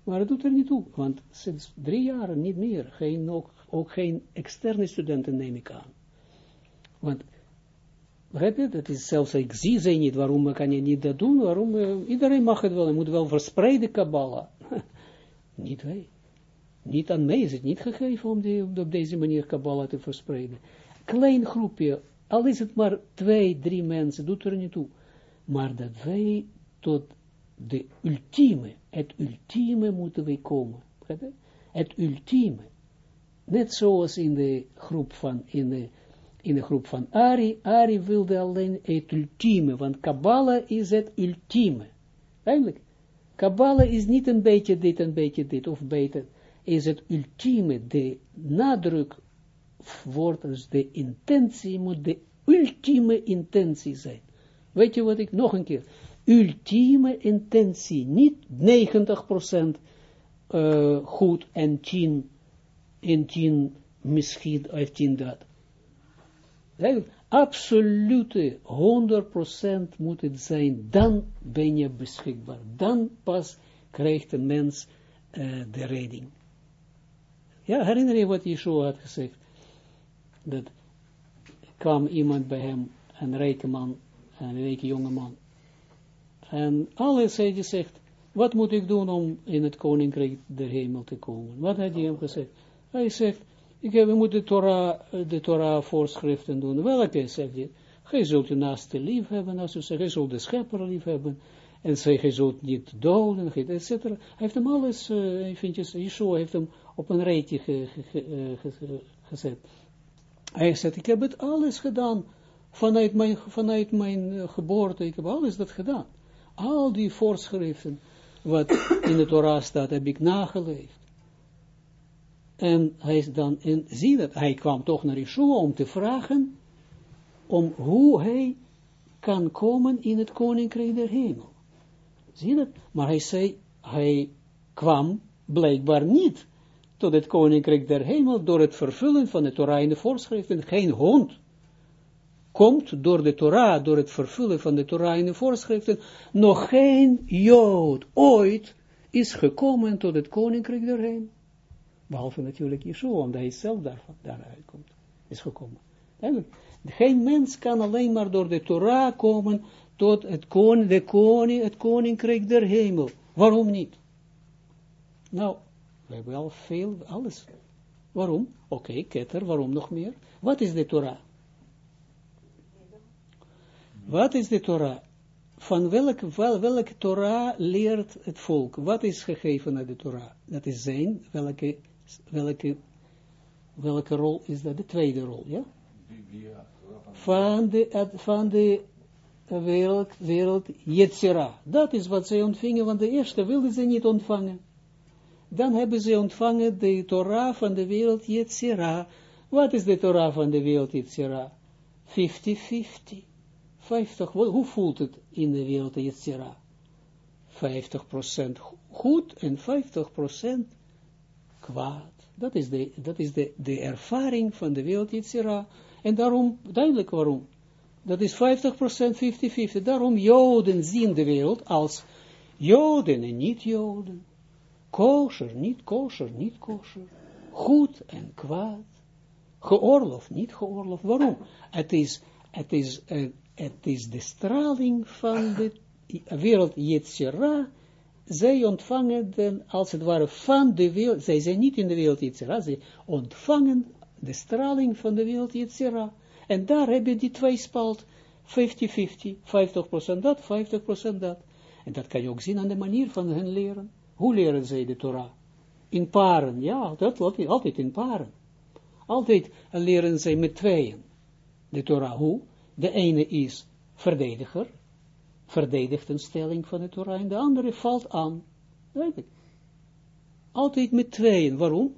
Speaker 1: Maar het doet er niet toe, want sinds drie jaar niet meer, geen, ook, ook geen externe studenten neem ik aan. Want, begrijp je, dat is zelfs, ik zie ze niet, waarom kan je niet dat doen, waarom, uh, iedereen mag het wel, je moet wel verspreiden Kabbalah. niet wij. Niet aan mij is het niet gegeven om die, op deze manier Kabbalah te verspreiden. Klein groepje, al is het maar twee, drie mensen, doet er niet toe. Maar dat wij tot de ultieme, het ultieme moeten we komen. Het ultieme. Net zoals in de groep van, in de, in de groep van Ari, Ari wilde alleen het ultieme, want Kabbalah is het ultieme. Eigenlijk, Kabbalah is niet een beetje dit, een beetje dit, of beter, is het ultieme, de nadruk wordt, dus de intentie moet de ultieme intentie zijn. Weet je wat ik, nog een keer, ultieme intentie, niet 90% uh, goed en 10 en 10 misschien of 10 dat. Absolute 100% moet het zijn, dan ben je beschikbaar. Dan pas krijgt een mens uh, de redding. Ja, herinner je wat Yeshua had gezegd? Dat kwam iemand bij hem, een rijke man, een rijke jonge man. En alles hij zegt, wat moet ik doen om in het koninkrijk der hemel te komen? Wat had hij hem gezegd? Hij zegt, ik heb, we moeten de Torah, de Torah voorschriften doen. Welke, zegt hij? Gij zult je naaste lief hebben, als u zegt, gij zult de schepper lief hebben. En zei, gij zult niet doden, et cetera. Hij heeft hem alles, uh, ik vind je, Yeshua heeft hem op een rijtje ge, ge, gezet. Hij zegt, ik heb het alles gedaan, vanuit mijn, vanuit mijn uh, geboorte, ik heb alles dat gedaan. Al die voorschriften, wat in de Torah staat, heb ik nageleefd. En hij is dan, en zie dat, hij kwam toch naar Yeshua om te vragen, om hoe hij kan komen in het koninkrijk der hemel. Zie dat? Maar hij zei, hij kwam blijkbaar niet tot het koninkrijk der hemel door het vervullen van de Torah in de voorschriften. Geen hond komt door de Torah, door het vervullen van de Torah in de voorschriften. Nog geen Jood ooit is gekomen tot het koninkrijk der hemel. Behalve natuurlijk Yeshua, omdat hij zelf daarvan, daaruit komt, is gekomen. Geen mens kan alleen maar door de Torah komen tot het, koning, de koning, het koninkrijk der hemel. Waarom niet? Nou, we hebben al veel, alles. Waarom? Oké, ketter, waarom nog meer? Wat is de Torah? Wat is de Torah? Van welke, wel, Torah leert het volk? Wat is gegeven aan de Torah? Dat is zijn, welke, welke, welke rol is dat? De tweede rol, ja? Van de, van de wereld, wereld Yetzira. Dat is wat zij ontvingen, want de eerste wilden ze niet ontvangen. Dan hebben ze ontvangen de Torah van de wereld Yetzira. Wat is de Torah van de wereld Yetzira? 50-50. 50, hoe voelt het in de wereld Yetzira? 50% goed en 50% kwaad. Dat is, de, dat is de, de ervaring van de wereld Yetzira. En daarom, duidelijk waarom. Dat is 50% 50-50. Daarom Joden zien de wereld als Joden en niet Joden. Kosher, niet kosher, niet kosher. Goed en kwaad. Geoorloofd, niet geoorloofd. Waarom? Het is, het is, uh, het is de straling van de wereld Yetzira. Zij ontvangen den, als het ware van de wereld, zij zijn niet in de wereld Yetzira, zij ontvangen de straling van de wereld Yetzira. En daar heb je die twee spalt, 50-50, 50%, dat, 50% dat. En dat kan je ook zien aan de manier van hen leren. Hoe leren zij de Torah? In paren, ja, dat altijd, altijd in paren. Altijd leren zij met tweeën. De Torah, hoe? De ene is verdediger, verdedigt een stelling van de Torah, en de andere valt aan. Altijd met tweeën. Waarom?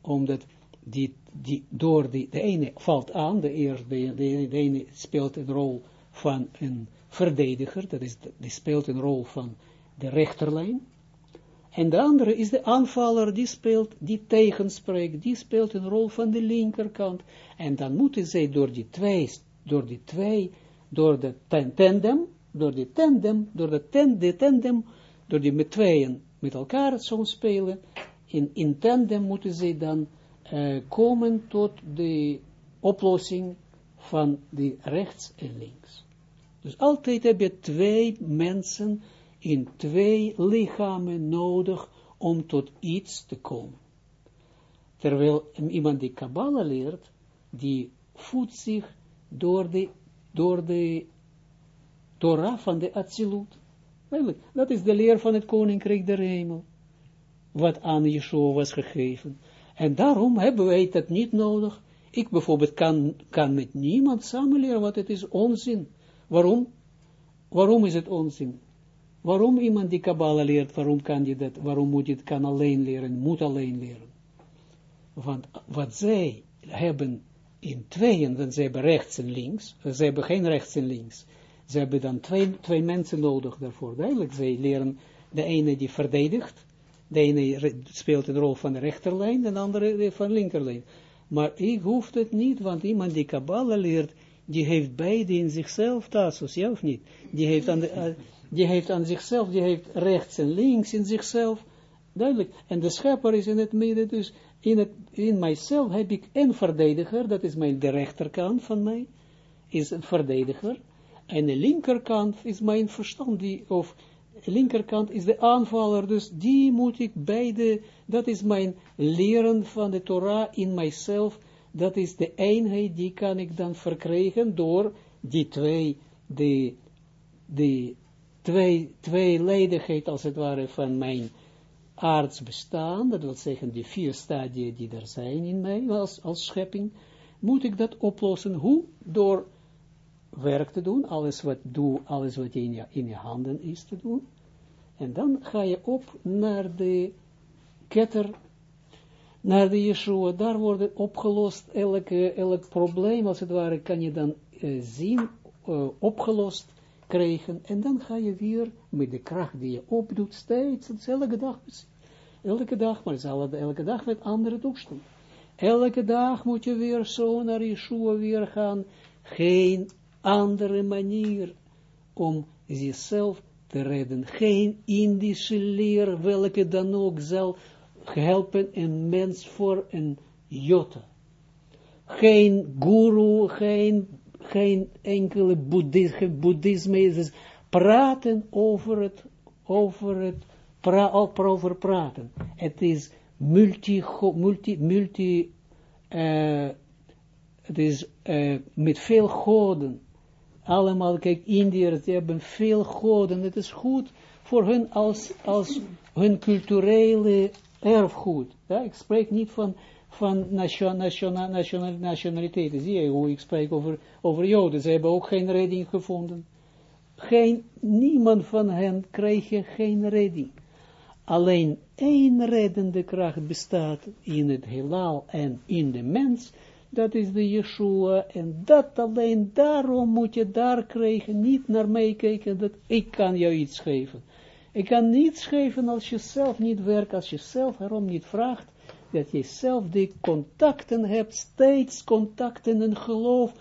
Speaker 1: Omdat die die door die, de ene valt aan, de, eerste, de, de, de ene speelt een rol van een verdediger, dat is, die speelt een rol van de rechterlijn, en de andere is de aanvaller, die speelt, die tegenspreekt, die speelt een rol van de linkerkant, en dan moeten zij door die twee, door die twee, door de tandem, door die tandem, door de, ten, de tandem, door die met tweeën met elkaar zo spelen, in, in tandem moeten zij dan uh, komen tot de oplossing van die rechts en links. Dus altijd heb je twee mensen in twee lichamen nodig om tot iets te komen. Terwijl iemand die Kabbalah leert, die voedt zich door de, door de Torah van de Atsilut. Dat is de leer van het Koninkrijk der Hemel, wat aan Yeshua was gegeven. En daarom hebben wij dat niet nodig. Ik bijvoorbeeld kan, kan met niemand samenleren, want het is onzin. Waarom? Waarom is het onzin? Waarom iemand die Kabbalah leert, waarom kan je dat, waarom moet je het kan alleen leren, moet alleen leren? Want wat zij hebben in tweeën, dan ze hebben rechts en links, ze hebben geen rechts en links. Ze hebben dan twee, twee mensen nodig daarvoor. Duidelijk, zij leren de ene die verdedigt, de ene speelt een rol van de rechterlijn, de andere van de linkerlijn. Maar ik hoef het niet, want iemand die Kabbalah leert, die heeft beide in zichzelf, Tassos, ja of niet? Die heeft, aan de, uh, die heeft aan zichzelf, die heeft rechts en links in zichzelf, duidelijk. En de schepper is in het midden, dus in, het, in mijzelf heb ik een verdediger, dat is mijn, de rechterkant van mij, is een verdediger. En de linkerkant is mijn verstand, die, of linkerkant is de aanvaller, dus die moet ik beide, dat is mijn leren van de Torah in mijzelf, dat is de eenheid die kan ik dan verkrijgen door die twee, de, de twee, tweeledigheid als het ware van mijn aards bestaan, dat wil zeggen de vier stadia die er zijn in mij als, als schepping, moet ik dat oplossen. Hoe? Door werk te doen, alles wat doe, alles wat in je, in je handen is te doen. En dan ga je op naar de ketter, naar de Yeshua, daar wordt opgelost, elke, elk probleem, als het ware, kan je dan uh, zien, uh, opgelost krijgen, en dan ga je weer met de kracht die je opdoet, steeds, elke dag, elke dag, maar is elke dag met andere toestand. Elke dag moet je weer zo naar Yeshua weer gaan, geen andere manier om zichzelf te redden. Geen Indische leer, welke dan ook zal helpen een mens voor een jota. Geen guru, geen, geen enkele boeddhisme, boeddhisme dus praten over het, over het, pra, over praten. Het is multi, multi, multi, uh, het is uh, met veel goden, allemaal, kijk, Indiërs, die hebben veel goden, het is goed voor hun als, als hun culturele erfgoed. Ik spreek niet van, van nation, nation, nation, nationaliteiten, zie je hoe ik spreek over, over Joden, ze hebben ook geen redding gevonden. Geen, niemand van hen je geen redding. Alleen één reddende kracht bestaat in het heelal en in de mens, dat is de Yeshua, en dat alleen, daarom moet je daar krijgen, niet naar mij kijken, dat ik kan jou iets geven. Ik kan niets geven als je zelf niet werkt, als je zelf erom niet vraagt, dat je zelf die contacten hebt, steeds contacten en geloof,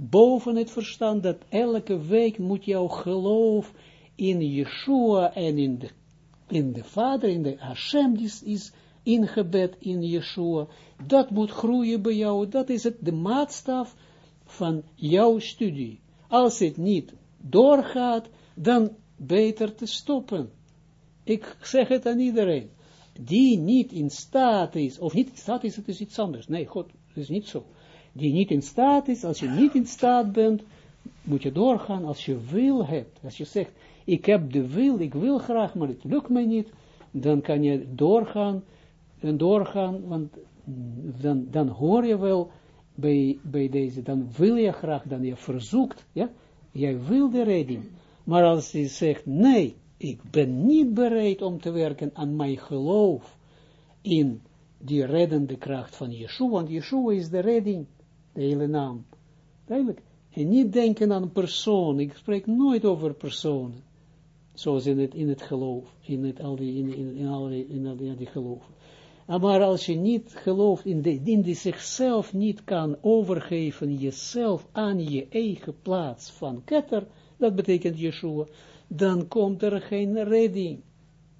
Speaker 1: boven het verstand, dat elke week moet jouw geloof in Yeshua en in de, in de Vader, in de Hashem, is, is ingebed in Yeshua, dat moet groeien bij jou, dat is het, de maatstaf van jouw studie. Als het niet doorgaat, dan beter te stoppen. Ik zeg het aan iedereen, die niet in staat is, of niet in staat is, het is iets anders. Nee, God, het is niet zo. Die niet in staat is, als je niet in staat bent, moet je doorgaan als je wil hebt. Als je zegt, ik heb de wil, ik wil graag, maar het lukt mij niet, dan kan je doorgaan en doorgaan, want dan, dan hoor je wel bij, bij deze, dan wil je graag, dan je verzoekt, ja, jij wil de redding. Maar als je zegt, nee, ik ben niet bereid om te werken aan mijn geloof in die reddende kracht van Yeshua, want Yeshua is de redding, de hele naam. Duidelijk. En niet denken aan persoon, ik spreek nooit over personen, zoals in het, in het geloof, in, het, al die, in, in, in, al die, in al die, die geloven. Maar als je niet gelooft, in, de, in die zichzelf niet kan overgeven, jezelf aan je eigen plaats van ketter, dat betekent Yeshua, dan komt er geen redding.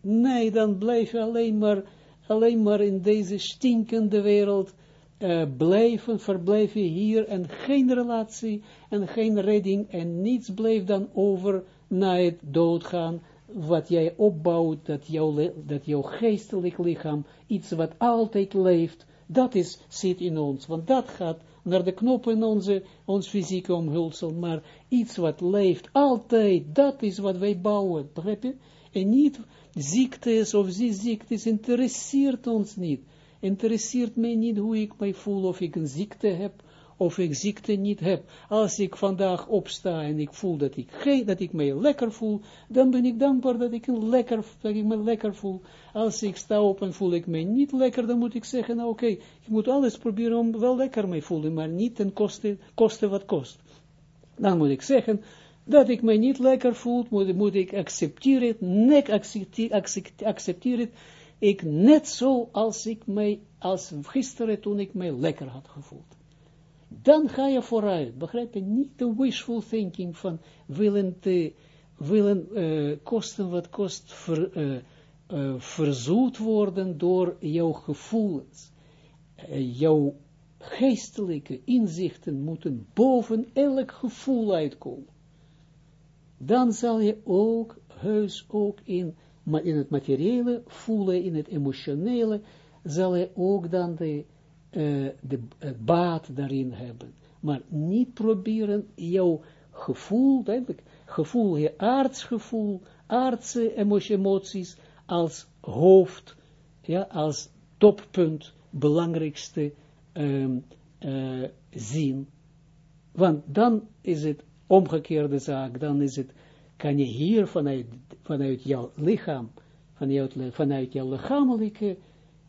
Speaker 1: Nee, dan blijf je alleen maar, alleen maar in deze stinkende wereld uh, blijven, verblijf je hier en geen relatie en geen redding en niets blijft dan over na het doodgaan wat jij opbouwt, dat jouw, dat jouw geestelijk lichaam, iets wat altijd leeft, dat is, zit in ons, want dat gaat naar de knoppen in onze, ons fysieke omhulsel, maar iets wat leeft altijd, dat is wat wij bouwen, begrijp? En niet ziektes of ziektes interesseert ons niet. Interesseert mij niet hoe ik mij voel, of ik een ziekte heb, of ik ziekte niet heb. Als ik vandaag opsta en ik voel dat ik, dat ik me lekker voel, dan ben ik dankbaar dat ik, lekker, dat ik me lekker voel. Als ik sta op en voel ik me niet lekker, dan moet ik zeggen, nou oké, ik moet alles proberen om wel lekker me voelen, maar niet ten koste, koste wat kost. Dan moet ik zeggen, dat ik me niet lekker voel, moet, ik accepteren, accepteren, accepteren ik net zo als ik mij als gisteren toen ik mij lekker had gevoeld. Dan ga je vooruit, begrijp je? Niet de wishful thinking van willen, te, willen uh, kosten wat kost ver, uh, uh, verzoet worden door jouw gevoelens. jouw geestelijke inzichten moeten boven elk gevoel uitkomen. Dan zal je ook, heus ook in, in het materiële voelen, in het emotionele, zal je ook dan de, uh, de, het baat daarin hebben. Maar niet proberen jouw gevoel, duidelijk, gevoel, je aardsgevoel, aardse emoties als hoofd, ja, als toppunt, belangrijkste um, zien. Want dan is het omgekeerde zaak, dan is het, kan je hier vanuit, vanuit jouw lichaam, vanuit, vanuit jouw lichamelijke,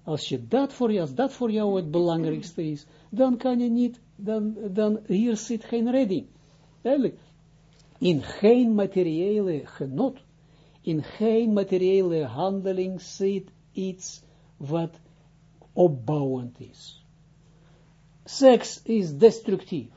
Speaker 1: als je dat voor als dat voor jou het belangrijkste is, dan kan je niet, dan, dan hier zit geen redding. Duidelijk. In geen materiële genot, in geen materiële handeling zit iets wat opbouwend is. Seks is destructief.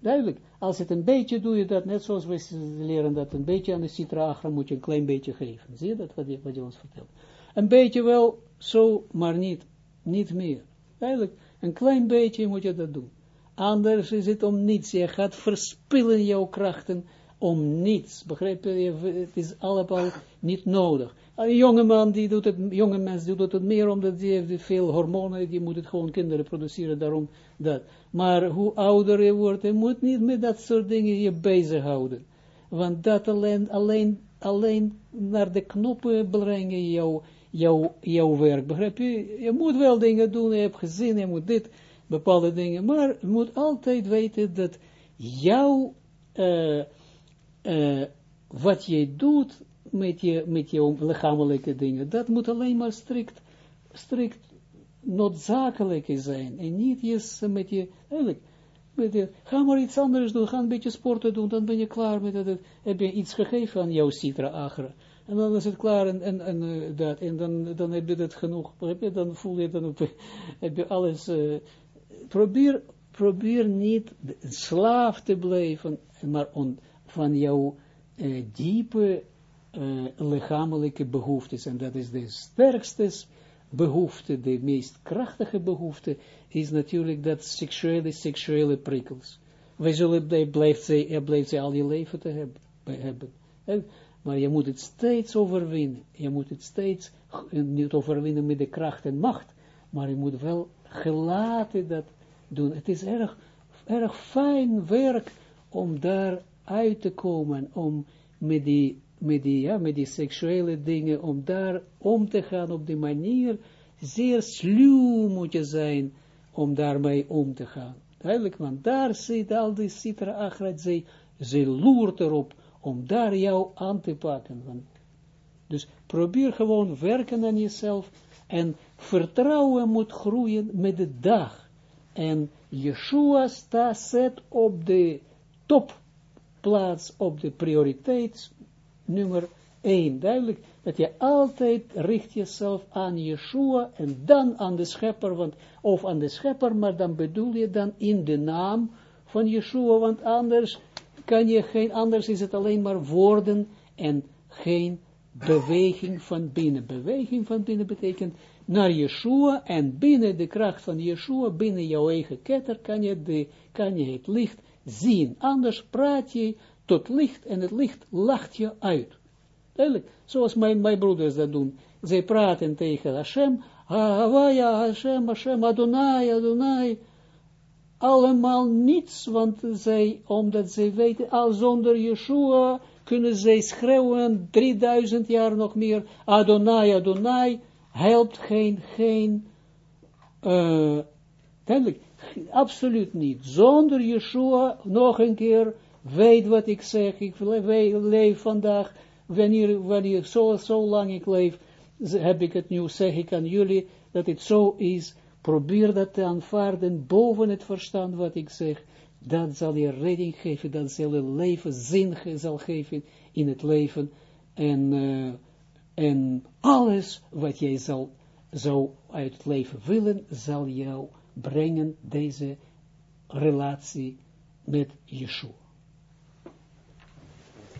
Speaker 1: Duidelijk. Als het een beetje doe je dat, net zoals we leren dat een beetje aan de citra moet je een klein beetje geven. Zie je dat wat je, wat je ons vertelt? Een beetje wel zo, maar niet, niet meer. Duidelijk. Een klein beetje moet je dat doen. Anders is het om niets. Je gaat verspillen jouw krachten om niets. Begrijp je? Het is allemaal niet nodig. Een jonge man, die doet het, jonge mens, die doet het meer omdat die veel hormonen, die moet het gewoon kinderen produceren, daarom dat. Maar hoe ouder je wordt, je moet niet met dat soort dingen je bezighouden. Want dat alleen, alleen, alleen naar de knoppen brengen jouw, jouw, jouw werk. Begrijp je? Je moet wel dingen doen, je hebt gezin, je moet dit, bepaalde dingen. Maar je moet altijd weten dat jouw, uh, uh, wat je doet, met je, met lichamelijke dingen. Dat moet alleen maar strikt, strikt noodzakelijk zijn. En niet eens met je, eigenlijk, met je, ga maar iets anders doen, ga een beetje sporten doen, dan ben je klaar met het, heb je iets gegeven aan jouw citra agra. En dan is het klaar en, en, en, uh, dat, en dan, dan heb je dat genoeg, dan voel je dan, heb je alles, uh, probeer, probeer niet slaaf te blijven, maar on, van jouw uh, diepe uh, lichamelijke behoeftes. En dat is de sterkste behoefte, de meest krachtige behoefte, is natuurlijk dat seksuele, seksuele prikkels. Wij zullen, blijft blijft zij al je leven te hebben. hebben. Maar je moet het steeds overwinnen. Je moet het steeds niet overwinnen met de kracht en macht, maar je moet wel gelaten dat doen. Het is erg, erg fijn werk om daar uit te komen, om met die met die, ja, met die seksuele dingen, om daar om te gaan op die manier, zeer sluw moet je zijn, om daarmee om te gaan. Duidelijk, want daar zit al die citra achrat, ze loert erop, om daar jou aan te pakken. Dus probeer gewoon werken aan jezelf, en vertrouwen moet groeien met de dag. En Yeshua staat zet op de topplaats, op de prioriteit nummer 1. Duidelijk dat je altijd richt jezelf aan Yeshua en dan aan de schepper, want, of aan de schepper, maar dan bedoel je dan in de naam van Yeshua, want anders kan je geen, anders is het alleen maar woorden en geen beweging van binnen. Beweging van binnen betekent naar Yeshua en binnen de kracht van Yeshua, binnen jouw eigen ketter, kan je, de, kan je het licht zien. Anders praat je tot licht en het licht lacht je uit. Duidelijk, zoals mijn, mijn broeders dat doen. Zij praten tegen Hashem, Havaya, Hashem, Hashem, Adonai, Adonai. Allemaal niets, want zij, omdat zij weten, al zonder Yeshua kunnen zij schreeuwen, 3000 jaar nog meer, Adonai, Adonai, helpt geen, geen, uh, duidelijk, absoluut niet. Zonder Yeshua, nog een keer, weet wat ik zeg, ik leef vandaag, wanneer, wanneer zo, zo lang ik leef, heb ik het nu, zeg ik aan jullie, dat het zo is, probeer dat te aanvaarden, boven het verstand wat ik zeg, dat zal je redding geven, dat zal je leven zin geven in het leven, en, uh, en alles wat jij zal zou uit het leven willen, zal jou brengen deze relatie met Yeshua.